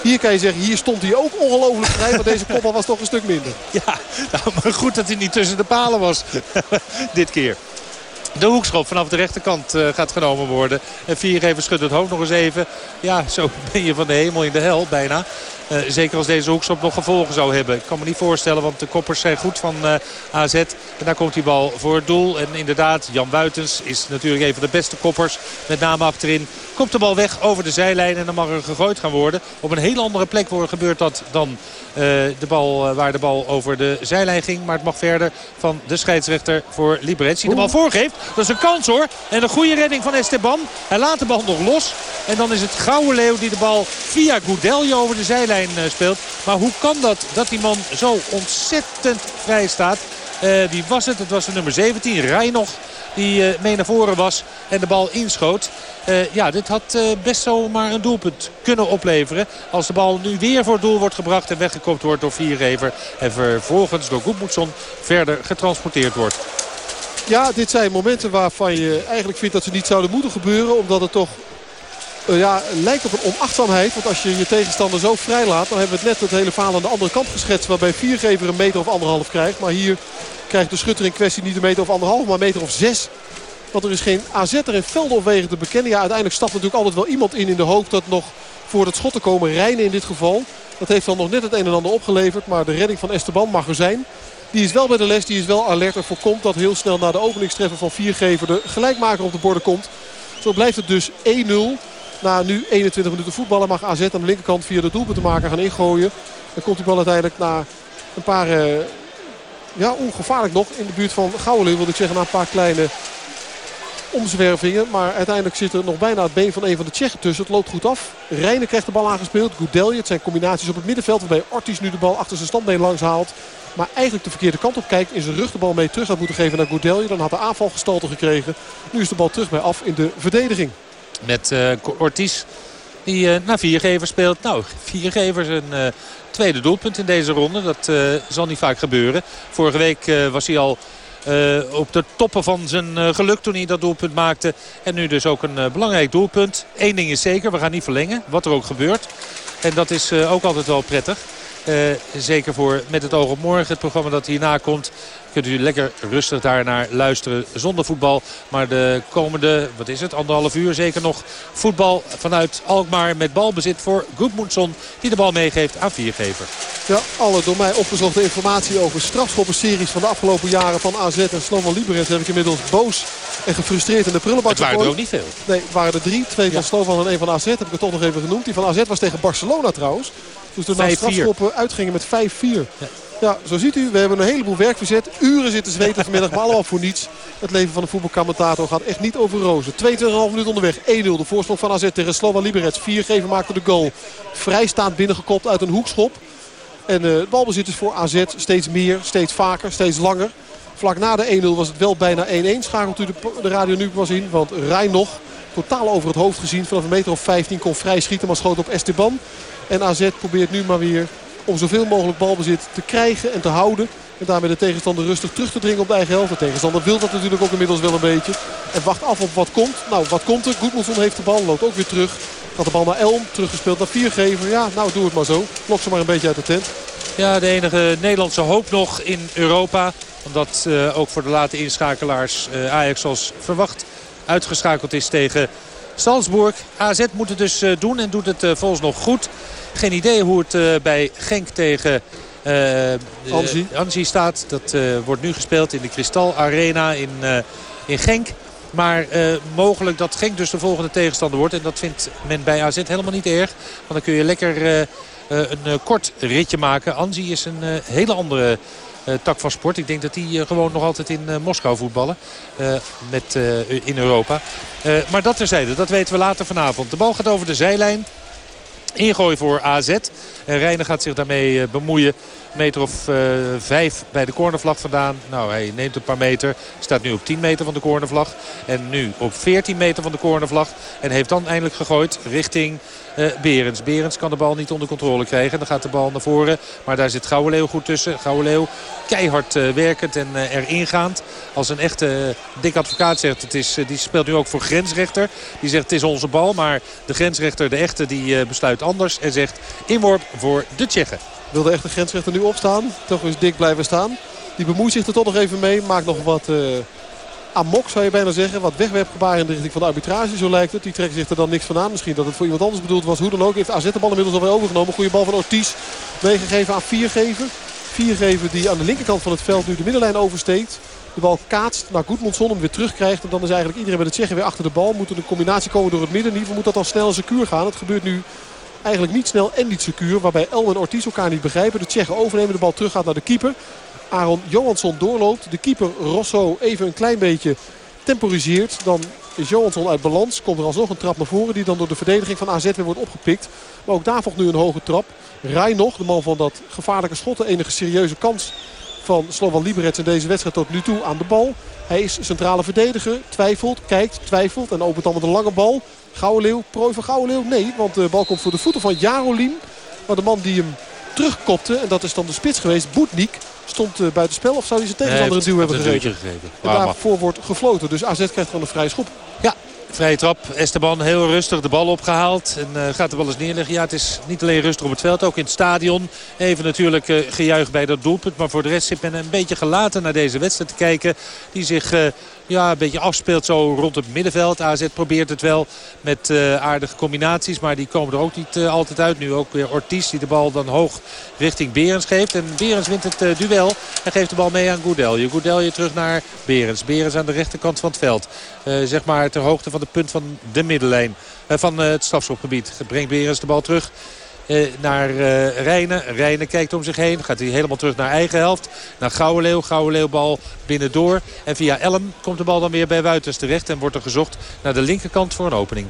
Hier kan je zeggen, hier stond hij ook ongelooflijk vrij. Maar deze kopbal was toch een stuk minder. (laughs) Ja, nou, maar goed dat hij niet tussen de palen was. (laughs) Dit keer. De hoekschop vanaf de rechterkant uh, gaat genomen worden. En Viergever schudt het hoofd nog eens even. Ja, zo (laughs) ben je van de hemel in de hel bijna. Uh, zeker als deze hoekschop nog gevolgen zou hebben. Ik kan me niet voorstellen, want de koppers zijn goed van uh, AZ. En daar komt die bal voor het doel. En inderdaad, Jan Buitens is natuurlijk een van de beste koppers. Met name achterin. Komt de bal weg over de zijlijn en dan mag er gegooid gaan worden. Op een hele andere plek gebeurt dat dan uh, de bal, waar de bal over de zijlijn ging. Maar het mag verder van de scheidsrechter voor Liberec. Die de bal voorgeeft. Dat is een kans hoor. En een goede redding van Esteban. Hij laat de bal nog los. En dan is het Gouden Leeuw die de bal via Goudelje over de zijlijn speelt. Maar hoe kan dat dat die man zo ontzettend vrij staat? Uh, wie was het? Het was de nummer 17, Rij nog. Die uh, mee naar voren was en de bal inschoot. Uh, ja, dit had best zomaar een doelpunt kunnen opleveren. Als de bal nu weer voor het doel wordt gebracht en weggekopt wordt door Viergever. En vervolgens door Goedmoedson verder getransporteerd wordt. Ja, dit zijn momenten waarvan je eigenlijk vindt dat ze niet zouden moeten gebeuren. Omdat het toch uh, ja, lijkt op een onachtzaamheid. Want als je je tegenstander zo vrij laat... dan hebben we het net het hele verhaal aan de andere kant geschetst... waarbij viergever een meter of anderhalf krijgt. Maar hier krijgt de schutter in kwestie niet een meter of anderhalf... maar een meter of zes. Want er is geen AZ'er in velden of wegen te bekennen. Ja, uiteindelijk stapt natuurlijk altijd wel iemand in in de hoop... dat nog voor het schot te komen rijden in dit geval. Dat heeft dan nog net het een en ander opgeleverd. Maar de redding van Esteban mag er zijn. Die is wel bij de les, die is wel alert en voorkomt dat heel snel na de openingstreffer van Viergever de gelijkmaker op de borden komt. Zo blijft het dus 1-0. Na nu 21 minuten voetballen mag AZ aan de linkerkant via de doelpunt te maken gaan ingooien. Dan komt die bal uiteindelijk na een paar, uh, ja ongevaarlijk nog, in de buurt van Gouwenleeuw wil ik zeggen. Na een paar kleine omzwervingen. Maar uiteindelijk zit er nog bijna het been van een van de Tsjechen tussen. Het loopt goed af. Rijnen krijgt de bal aangespeeld. Goudelje. Het zijn combinaties op het middenveld. Waarbij Ortiz nu de bal achter zijn standbeen langs haalt. Maar eigenlijk de verkeerde kant op kijkt. In zijn rug de bal mee terug had moeten geven naar Goudelje. Dan had de aanval gestalte gekregen. Nu is de bal terug bij af in de verdediging. Met uh, Ortiz die uh, naar viergever speelt. Nou, viergevers een uh, tweede doelpunt in deze ronde. Dat zal niet vaak gebeuren. Vorige week was hij al op de toppen van zijn geluk toen hij dat doelpunt maakte. En nu dus ook een belangrijk doelpunt. Eén ding is zeker, we gaan niet verlengen. Wat er ook gebeurt. En dat is ook altijd wel prettig. Zeker voor Met het oog op morgen, het programma dat hierna komt kunt u lekker rustig daarnaar luisteren zonder voetbal. Maar de komende, wat is het, anderhalf uur zeker nog voetbal vanuit Alkmaar met balbezit voor Goedmoedson. Die de bal meegeeft aan viergever. Ja, alle door mij opgezochte informatie over strafschoppenseries van de afgelopen jaren van AZ en Slovan Liberec heb ik inmiddels boos en gefrustreerd in de prullenbak Het waren er ook niet veel. Nee, het waren er drie. Twee van ja. Slovan en één van AZ heb ik het toch nog even genoemd. Die van AZ was tegen Barcelona trouwens. Dus na strafschoppen uitgingen met 5-4. Ja. Ja, zo ziet u, we hebben een heleboel werk verzet. Uren zitten zweten vanmiddag, maar allemaal voor niets. Het leven van de voetbalcommentator gaat echt niet over rozen. 22,5 minuten onderweg, 1-0. De voorsprong van AZ tegen Slovan Liberec. 4 geven maakte de goal. Vrijstaand binnengekopt uit een hoekschop. En uh, balbezit is voor AZ steeds meer, steeds vaker, steeds langer. Vlak na de 1-0 was het wel bijna 1-1. Schakelt u de, radio nu pas in, want Rijn nog totaal over het hoofd gezien. Vanaf een meter of 15 kon vrij schieten, maar schoot op Esteban. En AZ probeert nu maar weer om zoveel mogelijk balbezit te krijgen en te houden. En daarmee de tegenstander rustig terug te dringen op de eigen helft. De tegenstander wil dat natuurlijk ook inmiddels wel een beetje. En wacht af op wat komt. Nou, wat komt er? Goedmanson heeft de bal, loopt ook weer terug. Gaat de bal naar Elm, teruggespeeld naar Viergever. Ja, nou doe het maar zo. Lok ze maar een beetje uit de tent. Ja, de enige Nederlandse hoop nog in Europa. Omdat uh, ook voor de late inschakelaars uh, Ajax zoals verwacht uitgeschakeld is tegen Salzburg. AZ moet het dus uh, doen en doet het volgens nog goed. Geen idee hoe het uh, bij Genk tegen uh, Anzi. Anzi staat. Dat wordt nu gespeeld in de Kristal Arena in, in Genk. Maar mogelijk dat Genk dus de volgende tegenstander wordt. En dat vindt men bij AZ helemaal niet erg. Want dan kun je lekker een kort ritje maken. Anzi is een hele andere tak van sport. Ik denk dat die gewoon nog altijd in Moskou voetballen. met, in Europa. maar dat terzijde, dat weten we later vanavond. De bal gaat over de zijlijn. Ingooi voor AZ. En Reijnen gaat zich daarmee eh, bemoeien. Meter of uh, vijf bij de cornervlag vandaan. Nou, hij neemt een paar meter. Staat nu op 10 meter van de cornervlag. En nu op 14 meter van de cornervlag. En heeft dan eindelijk gegooid richting uh, Berens. Berens kan de bal niet onder controle krijgen. Dan gaat de bal naar voren. Maar daar zit Leeuw goed tussen. Leeuw keihard uh, werkend en uh, erin gaand. Als een echte dik advocaat zegt, het is, die speelt nu ook voor grensrechter. Die zegt het is onze bal. Maar de grensrechter, de echte, die besluit anders en zegt inworp voor de Tsjechen. Wil de echte grensrechter nu opstaan? Toch is dik blijven staan. Die bemoeit zich er toch nog even mee. Maakt nog wat... amok zou je bijna zeggen. Wat wegwerpgebaar in de richting van de arbitrage, zo lijkt het. Die trekken zich er dan niks van aan. Misschien dat het voor iemand anders bedoeld was. Hoe dan ook heeft AZ de bal inmiddels alweer overgenomen. Goede bal van Ortiz. Meegegeven aan Viergever. Viergever die aan de linkerkant van het veld nu de middenlijn oversteekt. De bal kaatst naar Goedmondson hem weer terugkrijgt. En dan is eigenlijk iedereen bij het zeggen weer achter de bal. Moet er een combinatie komen door het midden. In ieder geval moet dat dan snel en secuur gaan. Het gebeurt nu eigenlijk niet snel en niet secuur. Waarbij El en Ortiz elkaar niet begrijpen. De Tsjechen overnemen. De bal terug gaat naar de keeper. Aaron Johansson doorloopt. De keeper Rosso even een klein beetje temporiseert. Dan is Johansson uit balans. Komt er alsnog een trap naar voren die dan door de verdediging van AZ weer wordt opgepikt. Maar ook daar volgt nu een hoge trap. Rij nog, de man van dat gevaarlijke schot. De enige serieuze kans van Slovan Liberec in deze wedstrijd tot nu toe aan de bal. Hij is centrale verdediger. Twijfelt, kijkt, twijfelt en opent dan met een lange bal. Gouwenleeuw, prooi van Gouwenleeuw? Nee, want de bal komt voor de voeten van Jarolien. Maar de man die hem terugkopte, en dat is dan de spits geweest, Boetnik stond uh, buitenspel. Of zou hij zijn tegenstander een duw hebben gegeven? gegeven. En daarvoor wordt gefloten. Dus AZ krijgt gewoon een vrije schop. Ja, Vrije trap. Esteban heel rustig de bal opgehaald. En uh, gaat de bal eens neerleggen. Ja, het is niet alleen rustig op het veld. Ook in het stadion. Even natuurlijk uh, gejuich bij dat doelpunt. Maar voor de rest zit men een beetje gelaten naar deze wedstrijd te kijken. Die zich uh, ja, een beetje afspeelt zo rond het middenveld. AZ probeert het wel met aardige combinaties. Maar die komen er ook niet altijd uit. Nu ook weer Ortiz die de bal dan hoog richting Berens geeft. En Berens wint het duel. En geeft de bal mee aan Goudelje. Goudelje terug naar Berens. Berens aan de rechterkant van het veld. zeg maar ter hoogte van de punt van de middenlijn. Eh, van eh, het strafschopgebied. Brengt Berens de bal terug eh, naar uh, Rijnen. Rijnen kijkt om zich heen. Gaat hij helemaal terug naar eigen helft. Naar Gouwenleeuw. Gouwenleeuw bal binnendoor. En via Elm komt de bal dan weer bij Wuitens terecht. En wordt er gezocht naar de linkerkant voor een opening.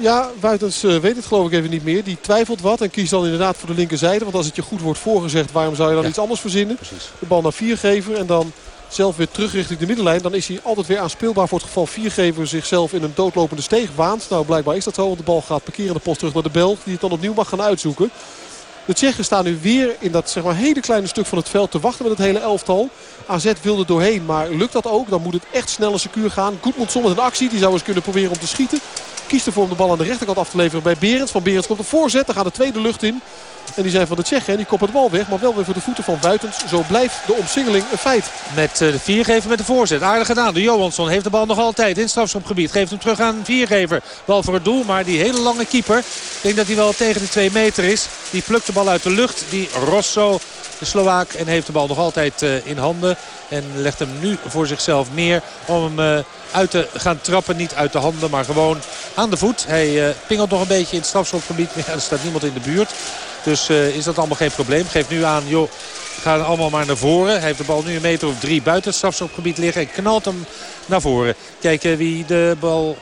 Ja, Wuitens weet het geloof ik even niet meer. Die twijfelt wat en kiest dan inderdaad voor de linkerzijde. Want als het je goed wordt voorgezegd, waarom zou je dan iets anders verzinnen? Precies. De bal naar Viergever en dan zelf weer terug richting de middenlijn. Dan is hij altijd weer aanspeelbaar voor het geval Viergever zichzelf in een doodlopende steeg waant. Nou blijkbaar is dat zo, want de bal gaat parkeren de post terug naar de Belg. Die het dan opnieuw mag gaan uitzoeken. De Tsjechen staan nu weer in dat zeg maar, hele kleine stuk van het veld te wachten met het hele elftal. AZ wilde doorheen, maar lukt dat ook? Dan moet het echt snel en secuur gaan. Goedmondson met een actie. Die zou eens kunnen proberen om te schieten. Kiest ervoor om de bal aan de rechterkant af te leveren bij Berends. Van Berends komt de voorzet. Dan gaat de tweede lucht in. En die zijn van de Tsjechen. En die koppen het bal weg. Maar wel weer voor de voeten van Buitens. Zo blijft de omsingeling een feit. Met eh, de viergever met de voorzet. Aardig gedaan. De Johansson heeft de bal nog altijd in het strafschopgebied. Geeft hem terug aan viergever. Bal voor het doel. Maar die hele lange keeper. Ik denk dat hij wel tegen de 2 meter is. Die plukt de bal uit de lucht. Die Rosso de Slovaak. En heeft de bal nog altijd uh, in handen. En legt hem nu voor zichzelf neer om hem uh, uit te gaan trappen. Niet uit de handen, maar gewoon aan de voet. Hij pingelt nog een beetje in het strafschopgebied. (laughs) Er staat niemand in de buurt. Dus uh, is dat allemaal geen probleem. Geeft nu aan, joh, ga allemaal maar naar voren. Hij heeft de bal nu een meter of drie buiten het strafschopgebied liggen. En knalt hem naar voren. Kijken wie de bal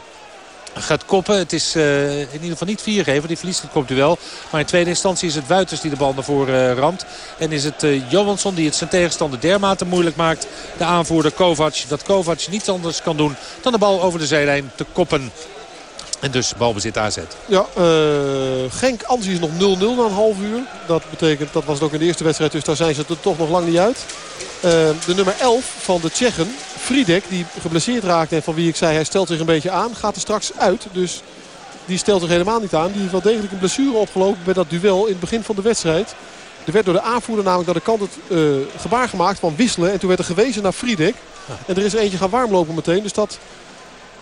gaat koppen. Het is uh, in ieder geval niet viergever. Die verliest het komt u wel. Maar in tweede instantie is het Wuiters die de bal naar voren ramt. En is het uh, Johansson die het zijn tegenstander dermate moeilijk maakt. De aanvoerder Kovac. Dat Kovac niets anders kan doen dan de bal over de zijlijn te koppen. En dus balbezit AZ. Ja, uh, Genk Anzi is nog 0-0 na een half uur. Dat betekent, dat was het ook in de eerste wedstrijd. Dus daar zijn ze er toch nog lang niet uit. Uh, de nummer 11 van de Tsjechen, Friedek, die geblesseerd raakte. En van wie ik zei, hij stelt zich een beetje aan. Gaat er straks uit. Dus die stelt zich helemaal niet aan. Die heeft wel degelijk een blessure opgelopen bij dat duel in het begin van de wedstrijd. Er werd door de aanvoerder namelijk naar de kant het uh, gebaar gemaakt van wisselen. En toen werd er gewezen naar Friedek. En er is er eentje gaan warmlopen meteen. Dus dat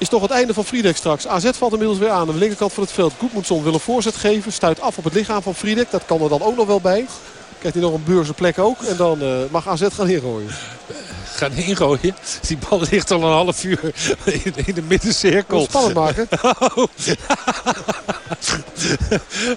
is toch het einde van Friedek straks. AZ valt inmiddels weer aan. Aan de linkerkant van het veld. Goedmoedson wil een voorzet geven. Stuit af op het lichaam van Friedek. Dat kan er dan ook nog wel bij. Krijgt hij nog een beurse plek ook. En dan uh, mag AZ gaan ingooien. Gaan ingooien? Die bal ligt al een half uur in, in de middencirkel. Spannend maken. (laughs) Oh.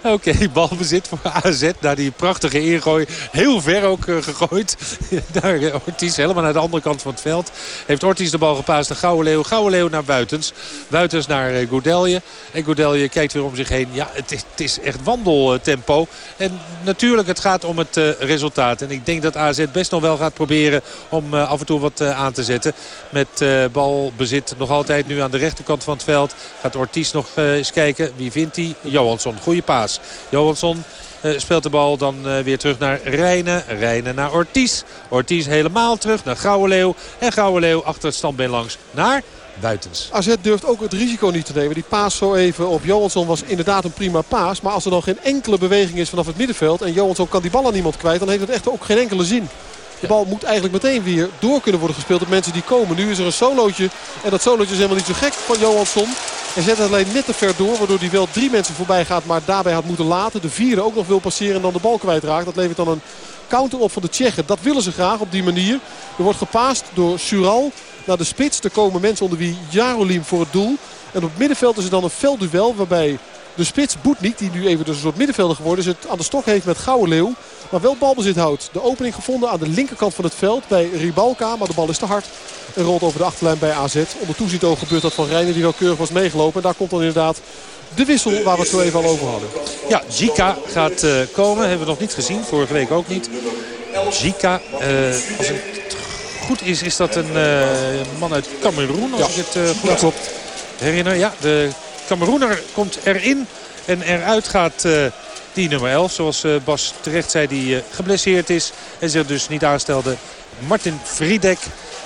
Oké, okay, balbezit voor AZ. Naar die prachtige ingooi. Heel ver ook uh, gegooid. (laughs) Daar uh, Ortiz helemaal naar de andere kant van het veld. Heeft Ortiz de bal gepaast naar Gouwenleeuw. Gouwenleeuw naar Buitens. Buitens naar uh, Goudelje. En Goudelje kijkt weer om zich heen. Ja, het is, het is echt wandeltempo. En natuurlijk, het gaat om het resultaat. En ik denk dat AZ best nog wel gaat proberen om af en toe wat aan te zetten. Met balbezit nog altijd nu aan de rechterkant van het veld. Gaat Ortiz nog eens kijken. Wie vindt hij? Johansson. Goede paas. Johansson speelt de bal dan weer terug naar Rijnen. Rijnen naar Ortiz. Ortiz helemaal terug naar Gouwenleeuw. En Gouwenleeuw achter het standbeen langs naar buitens. AZ durft ook het risico niet te nemen. Die paas zo even op Johansson was inderdaad een prima paas. Maar als er dan geen enkele beweging is vanaf het middenveld... en Johansson kan die bal aan niemand kwijt... dan heeft het echt ook geen enkele zin. De bal moet eigenlijk meteen weer door kunnen worden gespeeld op mensen die komen. Nu is er een solootje. En dat solootje is helemaal niet zo gek van Johansson. En zet het alleen net te ver door. Waardoor hij wel drie mensen voorbij gaat. Maar daarbij had moeten laten. De vierde ook nog wil passeren en dan de bal kwijtraakt. Dat levert dan een counter op van de Tsjechen. Dat willen ze graag op die manier. Er wordt gepaast door Sural naar de spits. Er komen mensen onder wie Jarolim voor het doel. En op het middenveld is er dan een veldduel waarbij de spits Boetnik, die nu even dus een soort middenvelder geworden is, het aan de stok heeft met Leeuw. Maar wel balbezit houdt. De opening gevonden aan de linkerkant van het veld bij Ribalka. Maar de bal is te hard. En rolt over de achterlijn bij AZ. Onder toezicht ook gebeurt dat van Reiner die wel keurig was meegelopen. En daar komt dan inderdaad de wissel waar we het zo even al over hadden. Ja, Zika gaat uh, komen. Hebben we nog niet gezien. Vorige week ook niet. Zika, uh, als het goed is, is dat een uh, man uit Cameroen. Als ik het goed ja, herinner. Ja, de Cameroener komt erin. En eruit gaat uh, die nummer 11. Zoals uh, Bas terecht zei, die uh, geblesseerd is. En zich dus niet aanstelde. Martin Friedek.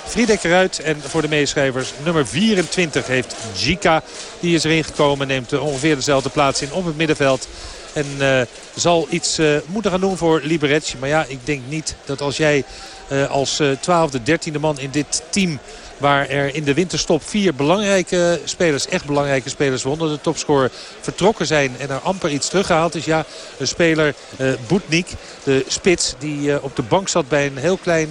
Friedek eruit. En voor de meeschrijvers nummer 24 heeft Jika. Die is erin gekomen. Neemt ongeveer dezelfde plaats in op het middenveld. En zal iets moeten gaan doen voor Liberec. Maar ja, ik denk niet dat als jij als twaalfde, dertiende man in dit team Waar er in de winterstop vier belangrijke spelers, echt belangrijke spelers, onder de topscore vertrokken zijn. En er amper iets teruggehaald is. Ja, een speler, uh, Boetnik, de spits, die uh, op de bank zat bij een heel klein...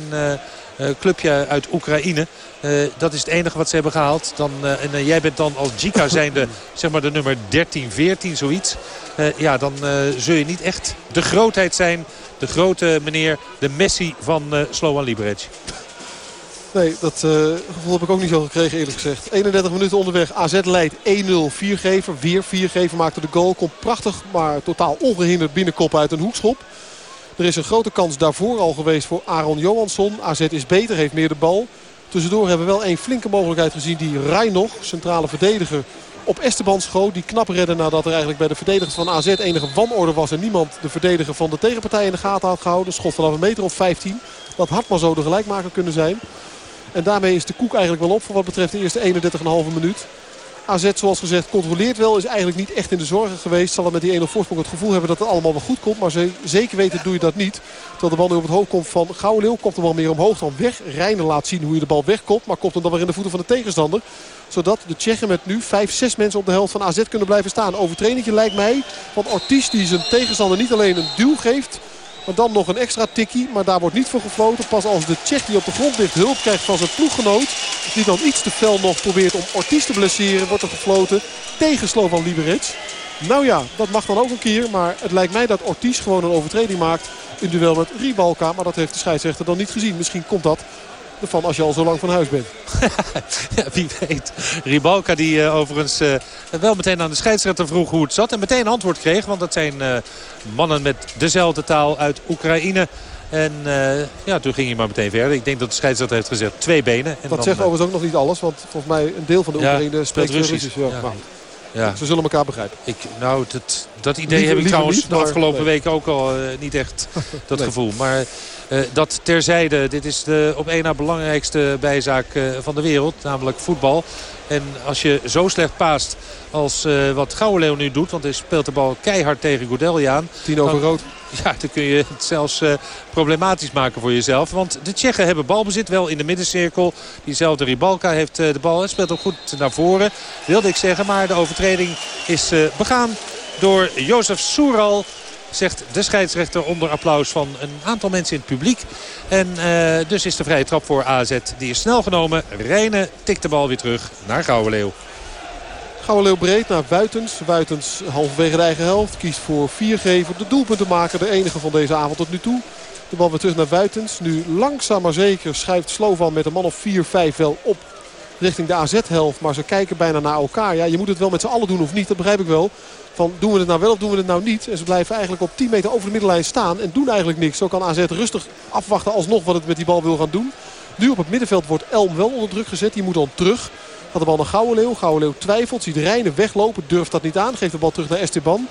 Uh, clubje uit Oekraïne. Uh, dat is het enige wat ze hebben gehaald. Dan, uh, en uh, jij bent dan als Jika (laughs) zijnde zeg maar de nummer 13, 14, zoiets. ja, dan zul je niet echt de grootheid zijn. De grote meneer, de Messi van Sloan Liberec. Nee, dat uh, gevoel heb ik ook niet zo gekregen eerlijk gezegd. 31 minuten onderweg. AZ leidt 1-0. Viergever. Weer viergever maakte de goal. Komt prachtig, maar totaal ongehinderd binnenkop uit een hoekschop. Er is een grote kans daarvoor al geweest voor Aaron Johansson. AZ is beter, heeft meer de bal. Tussendoor hebben we wel een flinke mogelijkheid gezien. Die Rij nog, centrale verdediger, op Esteban schoot. Die knap redde nadat er eigenlijk bij de verdedigers van AZ enige wanorde was. En niemand de verdediger van de tegenpartij in de gaten had gehouden. Schot vanaf een meter of 15. Dat had maar zo de gelijkmaker kunnen zijn. En daarmee is de koek eigenlijk wel op voor wat betreft de eerste 31,5 minuut. AZ zoals gezegd controleert wel. Is eigenlijk niet echt in de zorgen geweest. Zal het met die 1-0 voorsprong het gevoel hebben dat het allemaal wel goed komt. Maar zeker weten doe je dat niet. Terwijl de bal nu op het hoofd komt van Gouwenleeuw. Komt de bal meer omhoog dan weg. Reiner laat zien hoe je de bal wegkomt. Maar komt hem dan weer in de voeten van de tegenstander. Zodat de Tsjechen met nu 5, 6 mensen op de helft van AZ kunnen blijven staan. Overtrainingje lijkt mij. Want Ortiz die zijn tegenstander niet alleen een duw geeft. Maar dan nog een extra tikkie. Maar daar wordt niet voor gefloten. Pas als de Tsjech die op de grond ligt hulp krijgt van zijn ploeggenoot. Die dan iets te fel nog probeert om Ortiz te blesseren. Wordt er gefloten tegen Slovan Liberec. Nou ja, dat mag dan ook een keer. Maar het lijkt mij dat Ortiz gewoon een overtreding maakt. In duel met Ribalka. Maar dat heeft de scheidsrechter dan niet gezien. Misschien komt dat ervan als je al zo lang van huis bent. (laughs) ja, wie weet. Ribalka die uh, overigens uh, wel meteen aan de scheidsrechter vroeg hoe het zat. En meteen antwoord kreeg. Want dat zijn uh, mannen met dezelfde taal uit Oekraïne. En ja, toen ging hij maar meteen verder. Ik denk dat de scheidsrechter heeft gezegd twee benen. En dat dan, zegt overigens ook nog niet alles. Want volgens mij een deel van de Oekraïne ja, spreekt Russisch. Russisch ja. Ja. Ze zullen elkaar begrijpen. Ik, nou, dat, dat idee heb ik trouwens niet, de afgelopen nee. weken ook al uh, niet echt (laughs) dat nee. gevoel. Maar dat terzijde, dit is de op één na belangrijkste bijzaak uh, van de wereld. Namelijk voetbal. En als je zo slecht paast als uh, wat Gouwenleeuw nu doet. Want hij speelt de bal keihard tegen Goudelje aan. Tien over rood. (laughs) Ja, dan kun je het zelfs uh, problematisch maken voor jezelf. Want de Tsjechen hebben balbezit wel in de middencirkel. Diezelfde Ribalka heeft uh, de bal. Hij speelt ook goed naar voren, wilde ik zeggen. Maar de overtreding is begaan door Jozef Soeral zegt de scheidsrechter onder applaus van een aantal mensen in het publiek. En uh, dus is de vrije trap voor AZ. Die is snel genomen. Rijnen tikt de bal weer terug naar Gouwenleeuw. Gouwenleeuw breed naar Wuitens. Wuitens halverwege de eigen helft. Kiest voor viergever. De doelpunten maken. De enige van deze avond tot nu toe. De bal weer terug naar Wuitens. Nu langzaam maar zeker schuift Slovan met een man of 4-5 wel op richting de AZ-helft. Maar ze kijken bijna naar elkaar. Ja, je moet het wel met z'n allen doen of niet. Dat begrijp ik wel. Van doen we het nou wel of doen we het nou niet. En ze blijven eigenlijk op 10 meter over de middenlijn staan. En doen eigenlijk niks. Zo kan AZ rustig afwachten alsnog wat het met die bal wil gaan doen. Nu op het middenveld wordt Elm wel onder druk gezet. Die moet dan terug. Gaat de bal naar Gouwenleeuw. Gouwenleeuw twijfelt. Ziet Rijnen weglopen. Durft dat niet aan. Geeft de bal terug naar Esteban.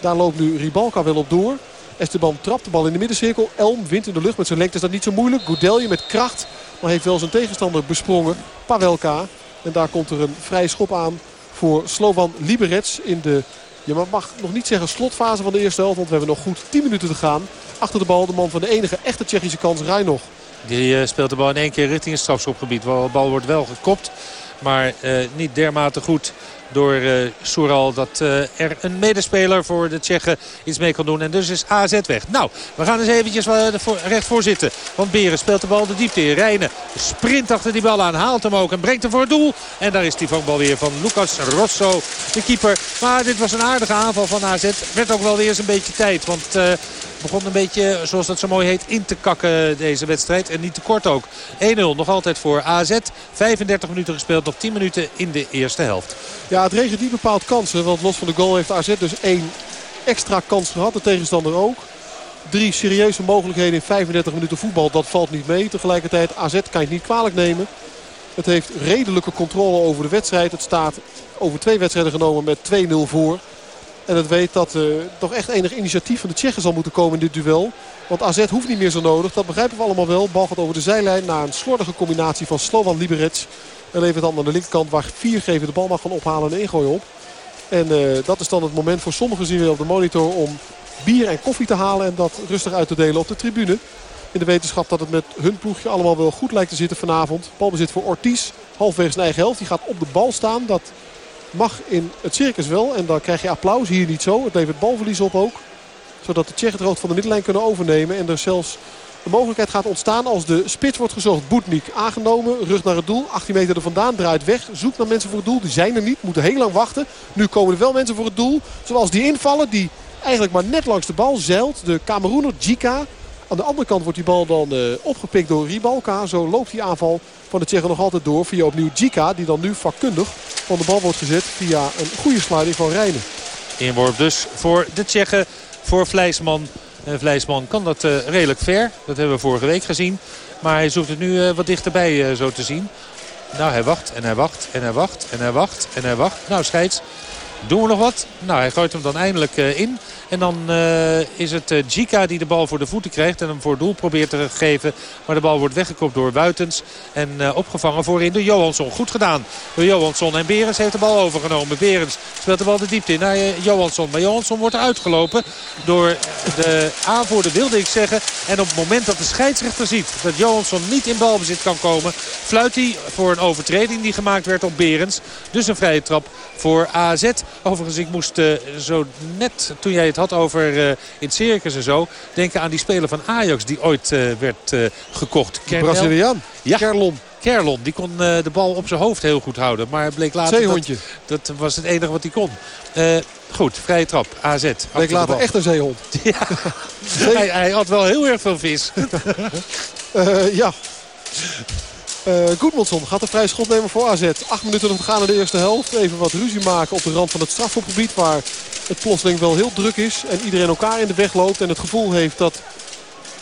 Daar loopt nu Ribalka wel op door. Esteban trapt de bal in de middencirkel. Elm wint in de lucht met zijn lengte. Is dat niet zo moeilijk. Goudelje met kracht. Maar heeft wel zijn tegenstander besprongen. Pavelka En daar komt er een vrije schop aan voor Slovan Liberec in de... Je mag nog niet zeggen slotfase van de eerste helft. Want we hebben nog goed 10 minuten te gaan. Achter de bal de man van de enige echte Tsjechische kans, nog. Die speelt de bal in één keer richting het strafschopgebied. De bal wordt wel gekopt. Maar niet dermate goed door uh, Soeral. Dat uh, er een medespeler voor de Tsjechen iets mee kan doen. En dus is AZ weg. Nou, we gaan eens eventjes uh, recht voor zitten. Want Beren speelt de bal de diepte in. Rijnen sprint achter die bal aan. Haalt hem ook en brengt hem voor het doel. En daar is die vangbal weer van Lucas Rosso, de keeper. Maar dit was een aardige aanval van AZ. Werd ook wel weer eens een beetje tijd. Want begon een beetje, zoals dat zo mooi heet, in te kakken deze wedstrijd. En niet te kort ook. 1-0 nog altijd voor AZ. 35 minuten gespeeld, nog 10 minuten in de eerste helft. Ja, het regent niet bepaald kansen. Want los van de goal heeft AZ dus één extra kans gehad. De tegenstander ook. Drie serieuze mogelijkheden in 35 minuten voetbal. Dat valt niet mee. Tegelijkertijd AZ kan je niet kwalijk nemen. Het heeft redelijke controle over de wedstrijd. Het staat over twee wedstrijden genomen met 2-0 voor. En het weet dat toch echt enig initiatief van de Tsjechen zal moeten komen in dit duel. Want AZ hoeft niet meer zo nodig. Dat begrijpen we allemaal wel. Bal gaat over de zijlijn na een slordige combinatie van Slovan Liberec. En levert dan aan de linkerkant waar Viergever de bal mag gaan ophalen en ingooien op. En uh, dat is dan het moment voor sommigen zien we op de monitor om bier en koffie te halen. En dat rustig uit te delen op de tribune. In de wetenschap dat het met hun ploegje allemaal wel goed lijkt te zitten vanavond. Balbezit voor Ortiz. Halfwege zijn eigen helft. Die gaat op de bal staan. Dat mag in het circus wel. En dan krijg je applaus. Hier niet zo. Het levert balverlies op ook. Zodat de Tsjechen het van de middenlijn kunnen overnemen. En er zelfs de mogelijkheid gaat ontstaan als de spits wordt gezocht. Boetnik aangenomen, rug naar het doel. 18 meter er vandaan, draait weg. Zoekt naar mensen voor het doel. Die zijn er niet, moeten heel lang wachten. Nu komen er wel mensen voor het doel. Zoals die invallen, die eigenlijk maar net langs de bal zeilt. De Cameroener Jika. Aan de andere kant wordt die bal dan uh, opgepikt door Ribalka. Zo loopt die aanval van de Tsjechen nog altijd door via opnieuw Jika. Die dan nu vakkundig van de bal wordt gezet via een goede sliding van Rijnen. Inworp dus voor de Tsjechen, voor Vleisman. En Vleisman kan dat uh, redelijk ver. Dat hebben we vorige week gezien. Maar hij zoekt het nu uh, wat dichterbij uh, zo te zien. Nou, hij wacht en hij wacht en hij wacht en hij wacht en hij wacht. Nou, scheids. Doen we nog wat? Nou, hij gooit hem dan eindelijk in. En dan uh, is het uh, Jika die de bal voor de voeten krijgt. En hem voor doel probeert te geven. Maar de bal wordt weggekopt door Buitens. En uh, opgevangen voorin door Johansson. Goed gedaan door Johansson. En Berens heeft de bal overgenomen. Berens speelt de bal de diepte in naar Johansson. Maar Johansson wordt uitgelopen door de aanvoerder wilde ik zeggen. En op het moment dat de scheidsrechter ziet dat Johansson niet in balbezit kan komen. Fluit hij voor een overtreding die gemaakt werd op Berens. Dus een vrije trap voor AZ. Overigens ik moest zo net toen jij het had over uh, in het circus en zo. Denken aan die speler van Ajax die ooit uh, werd uh, gekocht. Kernel. Braziliaan. Ja. Kerlon. Kerlon, die kon de bal op zijn hoofd heel goed houden. Maar bleek later Zeehondje. Dat, dat was het enige wat hij kon. goed, vrije trap, AZ. Bleek later echt een zeehond. (laughs) ja. hij, hij, had wel heel erg veel vis. (laughs) ja. Uh, gaat de vrij schot nemen voor AZ. Acht minuten nog te gaan in de eerste helft. Even wat ruzie maken op de rand van het strafhofgebied. Waar het plotseling wel heel druk is. En iedereen elkaar in de weg loopt. En het gevoel heeft dat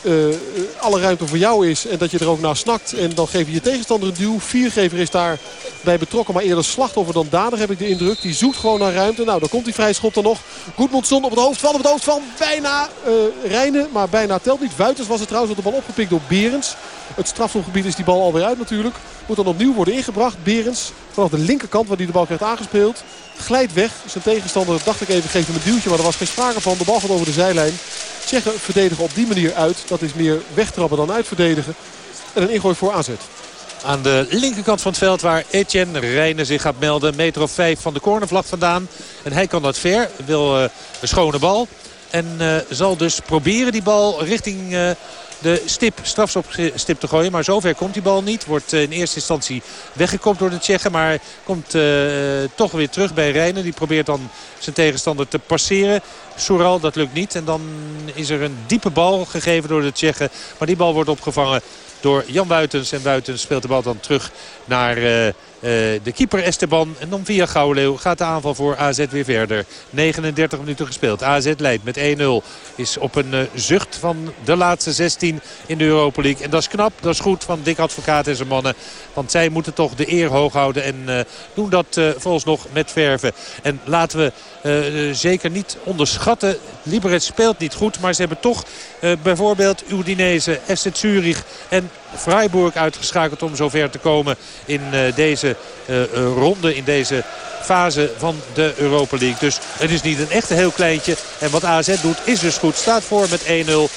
uh, alle ruimte voor jou is. En dat je er ook naar snakt. En dan geef je je tegenstander een duw. Viergever is daar bij betrokken. Maar eerder slachtoffer dan dader heb ik de indruk. Die zoekt gewoon naar ruimte. Nou, dan komt die vrij schot dan nog. Goedmondson op het hoofd van. Op het hoofd van bijna uh. Maar bijna telt niet. Wuitens was het trouwens op de bal opgepikt door Berens. Het strafschopgebied is die bal alweer uit natuurlijk. Moet dan opnieuw worden ingebracht. Berens vanaf de linkerkant waar hij de bal krijgt aangespeeld. Glijdt weg. Zijn tegenstander dacht ik even geeft hem een duwtje. Maar er was geen sprake van. De bal gaat over de zijlijn. Tsjechen verdedigen op die manier uit. Dat is meer wegtrappen dan uitverdedigen. En een ingooi voor AZ. Aan de linkerkant van het veld waar Etienne Rijnen zich gaat melden. Meter of vijf van de cornervlag vandaan. En hij kan dat ver. Wil uh, een schone bal. En uh, zal dus proberen die bal richting... Uh, de stip, strafstip te gooien. Maar zover komt die bal niet. Wordt in eerste instantie weggekopt door de Tsjechen. Maar komt uh, toch weer terug bij Rijnen. Die probeert dan zijn tegenstander te passeren. Soeral, dat lukt niet. En dan is er een diepe bal gegeven door de Tsjechen. Maar die bal wordt opgevangen door Jan Buitens. En Buitens speelt de bal dan terug naar uh, de keeper Esteban. En dan via Gouwleeuw gaat de aanval voor AZ weer verder. 39 minuten gespeeld. AZ leidt met 1-0. Is op een uh, zucht van de laatste 16 in de Europa League. En dat is knap, dat is goed van Dick Advocaat en zijn mannen. Want zij moeten toch de eer hoog houden. En doen dat volgens nog met verven. En laten we zeker niet onderschatten. Liberec speelt niet goed. Maar ze hebben toch bijvoorbeeld Udinese, FC Zurich en Freiburg uitgeschakeld om zover te komen in deze ronde. In deze fase van de Europa League. Dus het is niet een echte heel kleintje. En wat AZ doet is dus goed. Staat voor met 1-0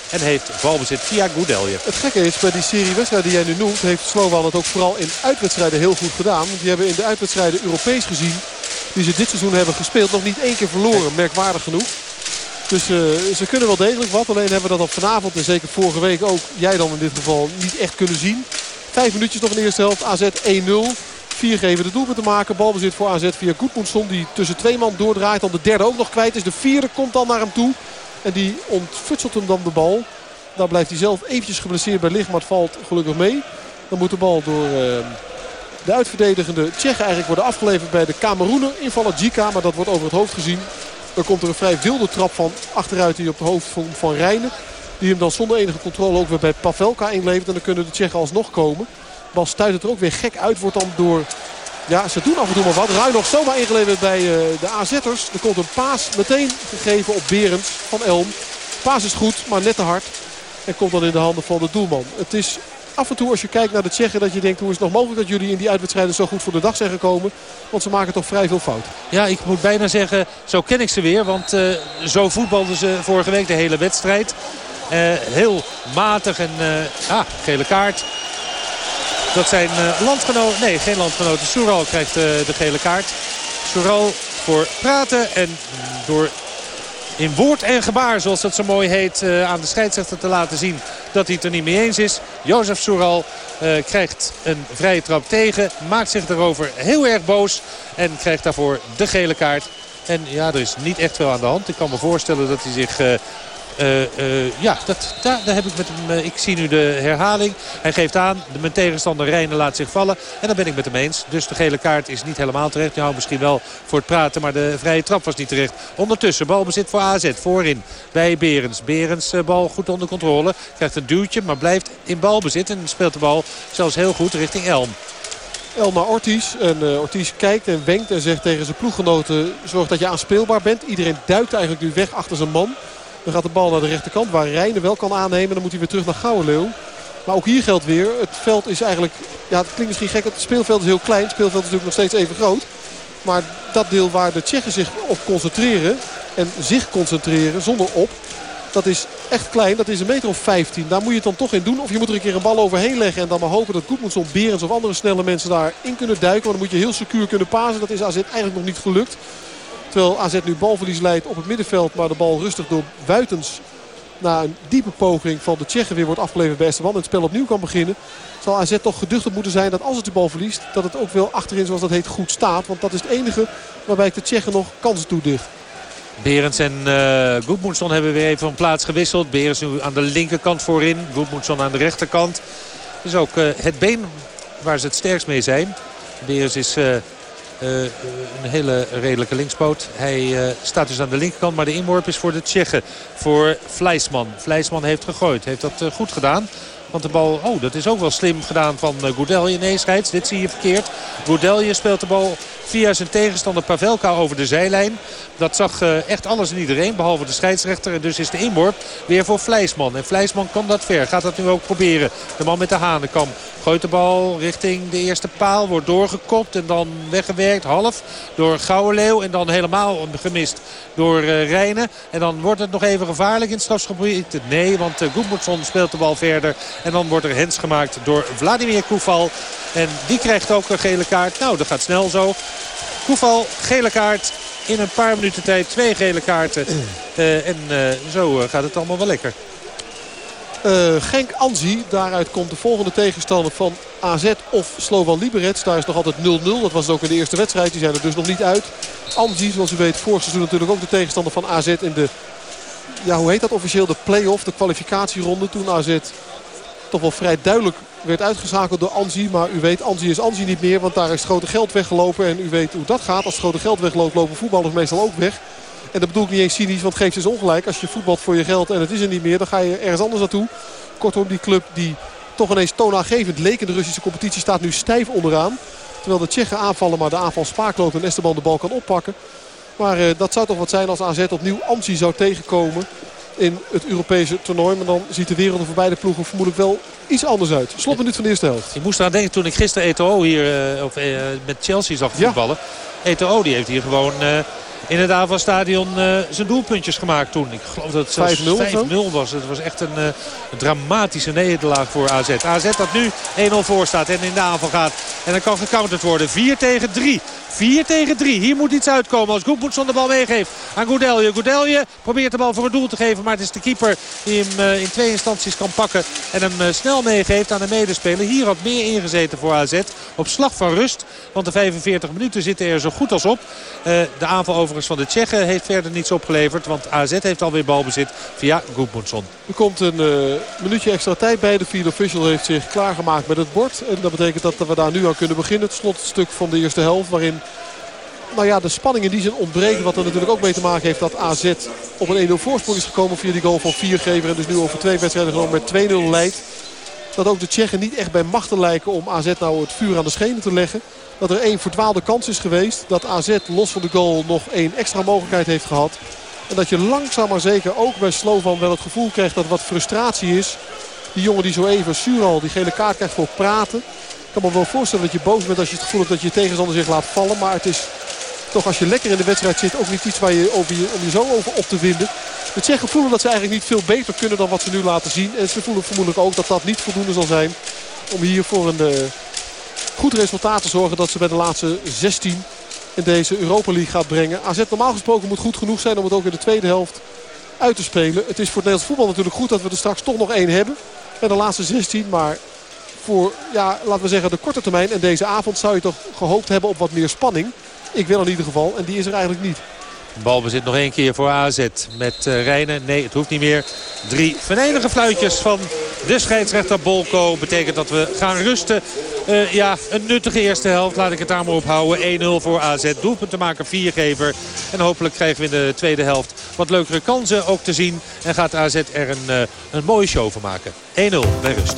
en heeft balbezit via Goudelje. Het gekke is, bij die serie wedstrijden die jij nu noemt... heeft Slovan het ook vooral in uitwedstrijden heel goed gedaan. Want die hebben in de uitwedstrijden Europees gezien... die ze dit seizoen hebben gespeeld, nog niet één keer verloren. Merkwaardig genoeg. Dus uh, ze kunnen wel degelijk wat. Alleen hebben we dat op vanavond en zeker vorige week ook... jij dan in dit geval niet echt kunnen zien. Vijf minuutjes nog in de eerste helft. AZ 1-0. Vier geven de doelpunt te maken. Balbezit voor AZ via Goedmoedson. Die tussen twee man doordraait. Dan de derde ook nog kwijt is. De vierde komt dan naar hem toe. En die ontfutselt hem dan de bal. Daar blijft hij zelf eventjes geblesseerd bij liggen. Maar het valt gelukkig mee. Dan moet de bal door uh, de uitverdedigende Tsjechen eigenlijk worden afgeleverd bij de Cameroenen. Invallen Jika, maar dat wordt over het hoofd gezien. Dan komt er een vrij wilde trap van achteruit die op het hoofd van, van Rijnen. Die hem dan zonder enige controle ook weer bij Pavelka inlevert. En dan kunnen de Tsjechen alsnog komen bal stuit het er ook weer gek uit. Wordt dan door... Ja, ze doen af en toe maar wat. Ruin nog zomaar ingeleverd bij uh, de AZ'ers. Er komt een paas meteen gegeven op Berends van Elm. Paas is goed, maar net te hard. En komt dan in de handen van de doelman. Het is af en toe als je kijkt naar de Tsjechen dat je denkt... hoe is het nog mogelijk dat jullie in die uitwedstrijden zo goed voor de dag zijn gekomen? Want ze maken toch vrij veel fout. Ja, ik moet bijna zeggen, zo ken ik ze weer. Want uh, zo voetbalden ze vorige week de hele wedstrijd. Uh, heel matig en uh, ah, gele kaart. Dat zijn landgenoten. Nee, geen landgenoten. Soeral krijgt de gele kaart. Soeral voor praten en door in woord en gebaar, zoals dat zo mooi heet, uh, aan de scheidsrechter te laten zien dat hij het er niet mee eens is. Jozef Soeral krijgt een vrije trap tegen, maakt zich daarover heel erg boos en krijgt daarvoor de gele kaart. En ja, er is niet echt veel aan de hand. Ik kan me voorstellen dat hij zich uh, uh, ja, dat, daar, heb ik met hem. Uh, ik zie nu de herhaling. Hij geeft aan. De, mijn tegenstander Rijnen laat zich vallen. En dan ben ik met hem eens. Dus de gele kaart is niet helemaal terecht. Houdt misschien wel voor het praten. Maar de vrije trap was niet terecht. Ondertussen balbezit voor AZ. Voorin bij Berens. Berens bal goed onder controle. Krijgt een duwtje. Maar blijft in balbezit. En speelt de bal zelfs heel goed richting Elm. Elma Ortiz. En Ortiz kijkt en wenkt en zegt tegen zijn ploeggenoten... zorg dat je aanspeelbaar bent. Iedereen duikt eigenlijk nu weg achter zijn man. Dan gaat de bal naar de rechterkant waar Rijnen wel kan aannemen. Dan moet hij weer terug naar Gouwenleeuw. Maar ook hier geldt weer. Het veld is eigenlijk... Ja, het klinkt misschien gek. Het speelveld is heel klein. Het speelveld is natuurlijk nog steeds even groot. Maar dat deel waar de Tsjechen zich op concentreren. En zich concentreren zonder op. Dat is echt klein. Dat is een meter of 15. Daar moet je het dan toch in doen. Of je moet er een keer een bal overheen leggen. En dan maar hopen dat Goedmoedson, Berens of andere snelle mensen daarin kunnen duiken. Want dan moet je heel secuur kunnen pasen. Dat is AZ eigenlijk nog niet gelukt. Terwijl AZ nu balverlies leidt op het middenveld. Maar de bal rustig door Buitens na een diepe poging van de Tsjechen weer wordt afgeleverd bij Esteban. Het spel opnieuw kan beginnen. Zal AZ toch geducht moeten zijn dat als het de bal verliest. Dat het ook wel achterin zoals dat heet goed staat. Want dat is het enige waarbij ik de Tsjechen nog kansen toedicht. Berends en uh, hebben weer even van plaats gewisseld. Berends nu aan de linkerkant voorin. Goedmoedson aan de rechterkant. Dus ook uh, het been waar ze het sterkst mee zijn. Berends is... Uh, uh, een hele redelijke linkspoot. Hij uh, staat dus aan de linkerkant. Maar de inworp is voor de Tsjechen. Voor Vleisman. Vleisman heeft gegooid. Heeft dat uh, goed gedaan. Want de bal, oh dat is ook wel slim gedaan van Goudelje. Nee dit zie je verkeerd. Goudelje speelt de bal via zijn tegenstander Pavelka over de zijlijn. Dat zag uh, echt alles en iedereen, behalve de scheidsrechter. En dus is de inworp weer voor Vleisman. En Vleisman kan dat ver, gaat dat nu ook proberen. De man met de hanenkam gooit de bal richting de eerste paal. Wordt doorgekopt en dan weggewerkt, half, door Gouwenleeuw. En dan helemaal gemist door uh, Rijnen. En dan wordt het nog even gevaarlijk in het strafschopgebied. Nee, want uh, Goedmoedson speelt de bal verder. En dan wordt er hens gemaakt door Vladimir Koeval. En die krijgt ook een gele kaart. Nou, dat gaat snel zo. Koeval, gele kaart. In een paar minuten tijd twee gele kaarten. Uh, en uh, zo gaat het allemaal wel lekker. Uh, Genk Anzi, daaruit komt de volgende tegenstander van AZ of Slovan Liberec. Daar is nog altijd 0-0. Dat was het ook in de eerste wedstrijd. Die zijn er dus nog niet uit. Anzi, zoals u weet, vorig seizoen natuurlijk ook de tegenstander van AZ in de... Ja, hoe heet dat officieel? De play-off, de kwalificatieronde. Toen AZ toch wel vrij duidelijk werd uitgeschakeld door Anzi. Maar u weet, Anzi is Anzi niet meer. Want daar is het grote geld weggelopen. En u weet hoe dat gaat. Als grote geld wegloopt, lopen voetballers meestal ook weg. En dat bedoel ik niet eens cynisch, want geeft dus ongelijk. Als je voetbalt voor je geld en het is er niet meer, dan ga je ergens anders naartoe. Kortom, die club die toch ineens toonaangevend leek in de Russische competitie staat nu stijf onderaan. Terwijl de Tsjechen aanvallen, maar de aanval spaak loopt en Esteban de bal kan oppakken. Maar uh, dat zou toch wat zijn als AZ opnieuw Anzi zou tegenkomen. In het Europese toernooi. Maar dan ziet de wereld er voor beide ploegen vermoedelijk wel iets anders uit. Slotminuut van de eerste helft. Ik moest eraan denken toen ik gisteren Eto'o hier uh, of, uh, met Chelsea zag voetballen. Ja. Eto'o die heeft hier gewoon... Uh, in het AVA-stadion uh, zijn doelpuntjes gemaakt toen. Ik geloof dat het 5-0 was. Het was echt een, een, dramatische nederlaag voor AZ. AZ dat nu 1-0 voor staat en in de aanval gaat. En dan kan gecounterd worden. 4 tegen 3. 4 tegen 3. Hier moet iets uitkomen als Goedmoedson de bal meegeeft aan Goudelje. Goudelje probeert de bal voor het doel te geven. Maar het is de keeper die hem uh, in twee instanties kan pakken. En hem uh, snel meegeeft aan de medespeler. Hier had meer ingezeten voor AZ. Op slag van rust. Want de 45 minuten zitten er zo goed als op. Uh, de aanval overigens van de Tsjechen heeft verder niets opgeleverd. Want AZ heeft alweer balbezit via Goedmoedson. Er komt een minuutje extra tijd bij. De vierde official heeft zich klaargemaakt met het bord. En dat betekent dat we daar nu aan kunnen beginnen. Het slotstuk van de eerste helft waarin nou ja, de spanning in die zin ontbreekt. Wat er natuurlijk ook mee te maken heeft dat AZ op een 1-0 voorsprong is gekomen via die goal van Viergever. En dus nu over twee wedstrijden gewoon met 2-0 leidt. Dat ook de Tsjechen niet echt bij machten lijken om AZ nou het vuur aan de schenen te leggen. Dat er één verdwaalde kans is geweest. Dat AZ los van de goal nog één extra mogelijkheid heeft gehad. En dat je langzaam maar zeker ook bij Slovan wel het gevoel krijgt dat wat frustratie is. Die jongen die zo even, Sural, die gele kaart krijgt voor praten. Ik kan me wel voorstellen dat je boos bent als je het gevoel hebt dat je tegenstander zich laat vallen. Maar het is toch als je lekker in de wedstrijd zit ook niet iets waar je, over om je zo over op te winden. Het zeggen voelen dat ze eigenlijk niet veel beter kunnen dan wat ze nu laten zien. En ze voelen vermoedelijk ook dat dat niet voldoende zal zijn om hier voor een uh, goed resultaat te zorgen. Dat ze bij de laatste 16 in deze Europa League gaat brengen. AZ normaal gesproken moet goed genoeg zijn om het ook in de tweede helft uit te spelen. Het is voor het Nederlands voetbal natuurlijk goed dat we er straks toch nog één hebben. Bij de laatste 16, maar voor, ja, laten we zeggen, de korte termijn en deze avond zou je toch gehoopt hebben op wat meer spanning. Ik wil in ieder geval. En die is er eigenlijk niet. Balbezit nog één keer voor AZ met uh. Nee, het hoeft niet meer. Drie venijnige fluitjes van de scheidsrechter Bolko. Betekent dat we gaan rusten. Uh, ja, een nuttige eerste helft. Laat ik het daar maar op houden. 1-0 voor AZ. Doelpunt te maken, viergever. En hopelijk krijgen we in de tweede helft wat leukere kansen ook te zien. En gaat AZ er een, uh, een mooie show van maken. 1-0 bij rust.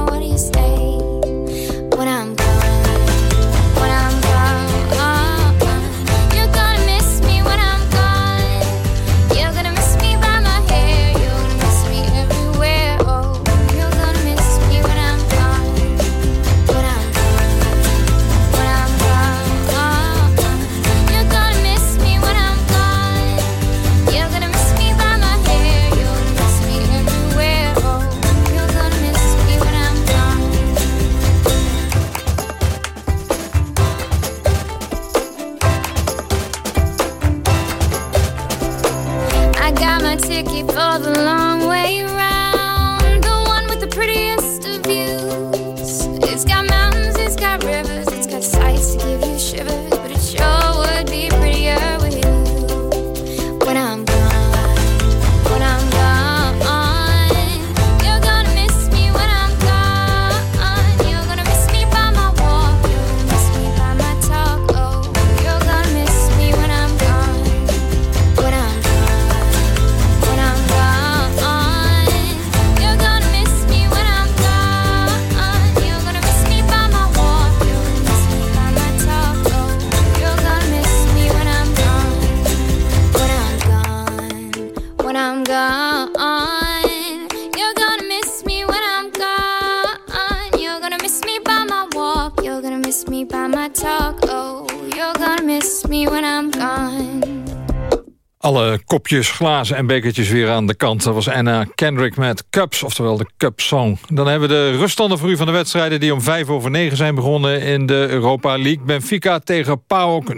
Glazen en bekertjes weer aan de kant. Dat was Anna Kendrick met Cups, oftewel de Cup Song. Dan hebben we de ruststanden voor u van de wedstrijden... die om vijf over negen zijn begonnen in de Europa League. Benfica tegen PAOK 0-0.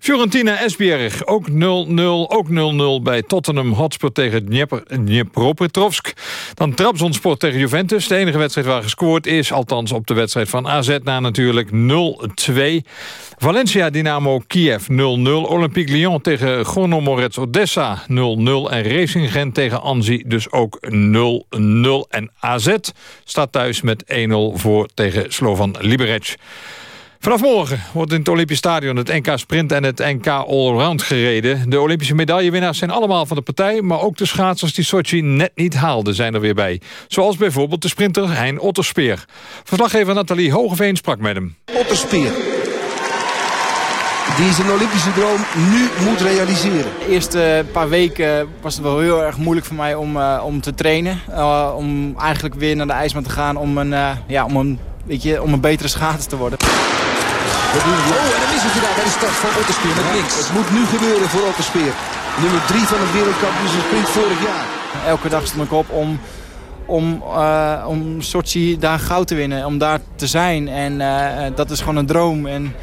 Fiorentina Esbjerg ook 0-0. Ook 0-0 bij Tottenham Hotspur tegen Dnipropetrovsk. Dan Trabzonspor tegen Juventus. De enige wedstrijd waar gescoord is, althans op de wedstrijd van AZ... na natuurlijk 0-2. Valencia Dynamo Kiev 0-0. Olympique Lyon tegen Gono Moretz Odessa 0-0. En Racing Gent tegen Anzi dus ook 0-0. En AZ staat thuis met 1-0 voor tegen Slovan Liberec. Vanaf morgen wordt in het Olympisch Stadion het NK Sprint en het NK Allround gereden. De Olympische medaillewinnaars zijn allemaal van de partij... maar ook de schaatsers die Sochi net niet haalden zijn er weer bij. Zoals bijvoorbeeld de sprinter Hein Otterspeer. Verslaggever Nathalie Hogeveen sprak met hem. Otterspeer. Die zijn Olympische droom nu moet realiseren. De eerste paar weken was het wel heel erg moeilijk voor mij om, uh, om te trainen. Uh, om eigenlijk weer naar de ijsbaan te gaan om een, uh, ja, om een, weet je, om een betere schaatser te worden. Oh, en dan is het gedaan bij de start van Otterspeer met links. Het moet nu gebeuren voor Otterspeer. Nummer 3 van het wereldkampioenschap sprint vorig jaar. Elke dag stond ik op om, om, uh, om Sochi daar goud te winnen. Om daar te zijn. En uh, dat is gewoon een droom. En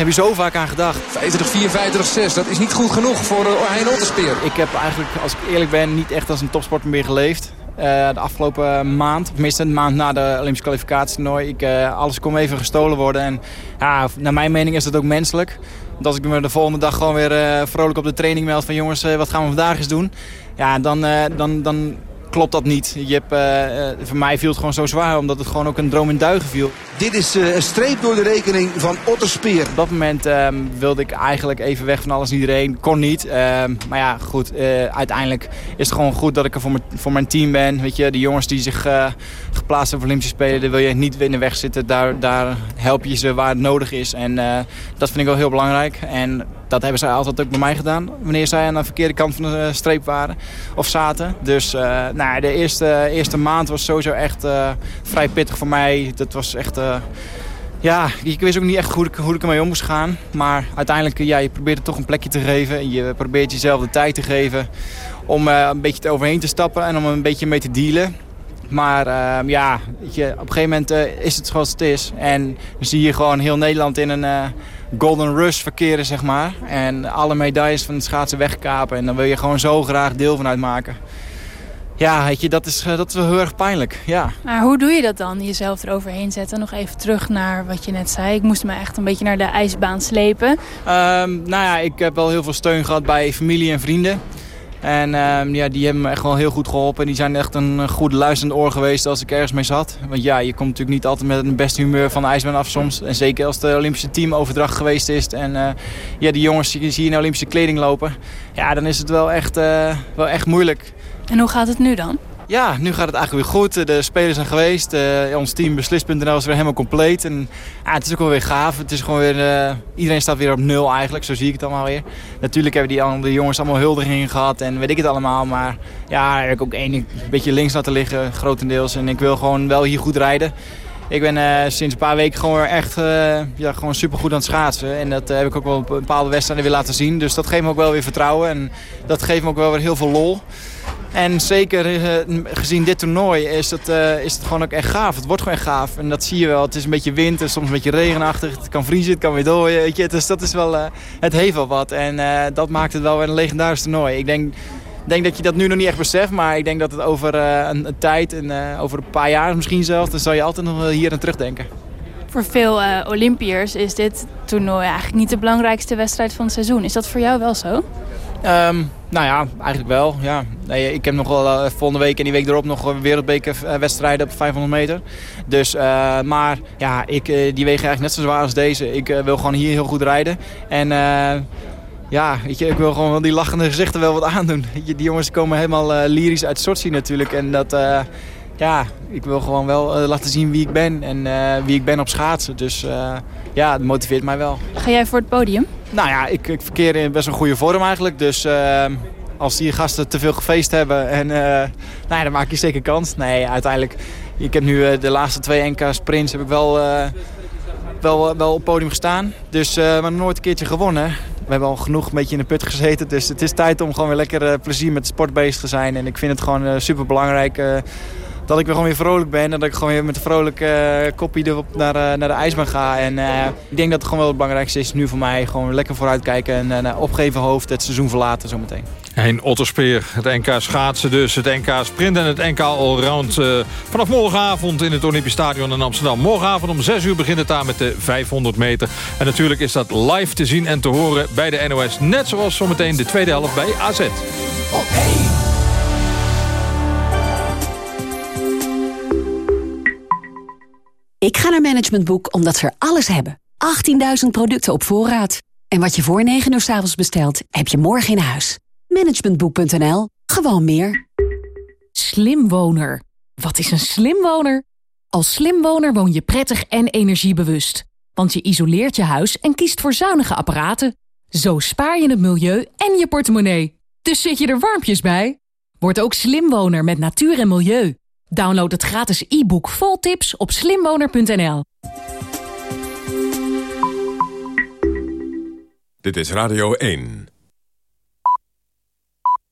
heb je zo vaak aan gedacht. 25-4, 25-6, dat is niet goed genoeg voor Hein Otterspeer. Ik heb eigenlijk, als ik eerlijk ben, niet echt als een topsporter meer geleefd. Uh, de afgelopen maand, of minstens een maand na de Olympische kwalificatietoernooi. Ik, uh, alles kon even gestolen worden. En ja, naar mijn mening is dat ook menselijk. Want als ik me de volgende dag gewoon weer uh, vrolijk op de training meld van jongens, wat gaan we vandaag eens doen? Ja, dan, dan, dan klopt dat niet. Je hebt, uh, voor mij viel het gewoon zo zwaar, omdat het gewoon ook een droom in duigen viel. Dit is uh, een streep door de rekening van Otterspeer. Op dat moment uh, wilde ik eigenlijk even weg van alles en iedereen. Kon niet. Ehm, maar ja, goed. uiteindelijk is het gewoon goed dat ik er voor, voor mijn team ben. Weet je, de jongens die zich geplaatst hebben voor Olympische Spelen, daar wil je niet in de weg zitten. Daar, daar help je ze waar het nodig is. En dat vind ik wel heel belangrijk. En dat hebben zij altijd ook bij mij gedaan. Wanneer zij aan de verkeerde kant van de streep waren. Of zaten. Dus uh, nou, de eerste, eerste maand was sowieso echt uh, vrij pittig voor mij. Dat was echt... Ja, ik wist ook niet echt hoe ik, hoe ik ermee om moest gaan. Maar uiteindelijk, ja, je probeert er toch een plekje te geven. Je probeert jezelf de tijd te geven om een beetje er overheen te stappen en om een beetje mee te dealen. Maar uh, ja, je, op een gegeven moment is het zoals het is. En dan zie je gewoon heel Nederland in een golden rush verkeren, zeg maar. En alle medailles van het schaatsen wegkapen. En dan wil je gewoon zo graag deel van uitmaken. Ja, weet je, dat is, dat is wel heel erg pijnlijk, ja. Maar hoe doe je dat dan, jezelf eroverheen zetten? Nog even terug naar wat je net zei. Ik moest me echt een beetje naar de ijsbaan slepen. Um, nou ja, ik heb wel heel veel steun gehad bij familie en vrienden. En uh, ja, die hebben me echt wel heel goed geholpen. Die zijn echt een goede luisterend oor geweest als ik ergens mee zat. Want ja, je komt natuurlijk niet altijd met het beste humeur van de ijsbaan af soms. En zeker als de Olympische teamoverdracht geweest is. En uh, ja, die jongens zie je in Olympische kleding lopen. Ja, dan is het wel echt, uh, wel echt moeilijk. En hoe gaat het nu dan? Ja, nu gaat het eigenlijk weer goed. De spelers zijn geweest. Uh, ons team Beslis.nl is weer helemaal compleet. En het is ook wel weer gaaf. Het is gewoon weer, uh, iedereen staat weer op nul eigenlijk. Zo zie ik het allemaal weer. Natuurlijk hebben die andere jongens allemaal huldigingen gehad en weet ik het allemaal. Maar ja, heb ik ook één beetje links laten liggen, grotendeels. En ik wil gewoon wel hier goed rijden. Ik ben uh, sinds een paar weken gewoon echt uh, ja, gewoon supergoed aan het schaatsen. En dat heb ik ook wel op bepaalde wedstrijden weer laten zien. Dus dat geeft me ook wel weer vertrouwen. En dat geeft me ook wel weer heel veel lol. En zeker gezien dit toernooi is het, is het gewoon ook echt gaaf. Het wordt gewoon echt gaaf. En dat zie je wel. Het is een beetje winter, soms een beetje regenachtig. Het kan vriezen, het kan weer dooien. Weet. Dus dat is wel, het heeft wel wat. En dat maakt het wel weer een legendarisch toernooi. Ik denk denk dat je dat nu nog niet echt beseft. Maar ik denk dat het over een, een, tijd, en over een paar jaar misschien zelfs... dan zal je altijd nog hier aan terugdenken. Voor veel Olympiërs is dit toernooi eigenlijk niet de belangrijkste wedstrijd van het seizoen. Is dat voor jou wel zo? Um, nou ja, eigenlijk wel. Ja. Nee, ik heb nog wel uh, volgende week en die week erop nog wereldbekerwedstrijden op 500 meter. Dus, maar ja, ik, die wegen eigenlijk net zo zwaar als deze. Ik wil gewoon hier heel goed rijden. En ja, weet je, ik wil gewoon wel die lachende gezichten wel wat aandoen. (laughs) Die jongens komen helemaal lyrisch uit Sochi natuurlijk. En dat, ja, ik wil gewoon wel uh, laten zien wie ik ben en wie ik ben op schaatsen. Dus ja, dat motiveert mij wel. Ga jij voor het podium? Nou ja, ik, ik verkeer in best wel goede vorm eigenlijk. Dus als die gasten te veel gefeest hebben, en, nou ja, dan maak je zeker kans. Nee, uiteindelijk, ik heb nu de laatste twee NK sprints heb ik wel wel, wel op het podium gestaan. Dus, maar nooit een keertje gewonnen. We hebben al genoeg een beetje in de put gezeten. Dus het is tijd om gewoon weer lekker uh, plezier met de sport bezig te zijn. En ik vind het gewoon uh, super belangrijk dat ik weer gewoon weer vrolijk ben. En dat ik gewoon weer met een vrolijke koppie erop naar, naar de ijsbaan ga. En ik denk dat het gewoon wel het belangrijkste is nu voor mij. Gewoon lekker vooruitkijken en opgeven hoofd het seizoen verlaten zometeen. Hein Otterspeer, het NK schaatsen dus, het NK sprint en het NK allround. Uh, vanaf morgenavond in het Olympisch Stadion in Amsterdam. Morgenavond om 6 uur begint het daar met de 500 meter. En natuurlijk is dat live te zien en te horen bij de NOS. Net zoals zometeen de tweede helft bij AZ. Ik ga naar Management Boek omdat ze er alles hebben. 18.000 producten op voorraad. En wat je voor 9 uur s avonds bestelt, heb je morgen in huis. Managementboek.nl. Gewoon meer. Slimwoner. Wat is een slimwoner? Als slimwoner woon je prettig en energiebewust. Want je isoleert je huis en kiest voor zuinige apparaten. Zo spaar je het milieu en je portemonnee. Dus zit je er warmpjes bij? Word ook slimwoner met natuur en milieu. Download het gratis e-book vol tips op slimwoner.nl. Dit is Radio 1.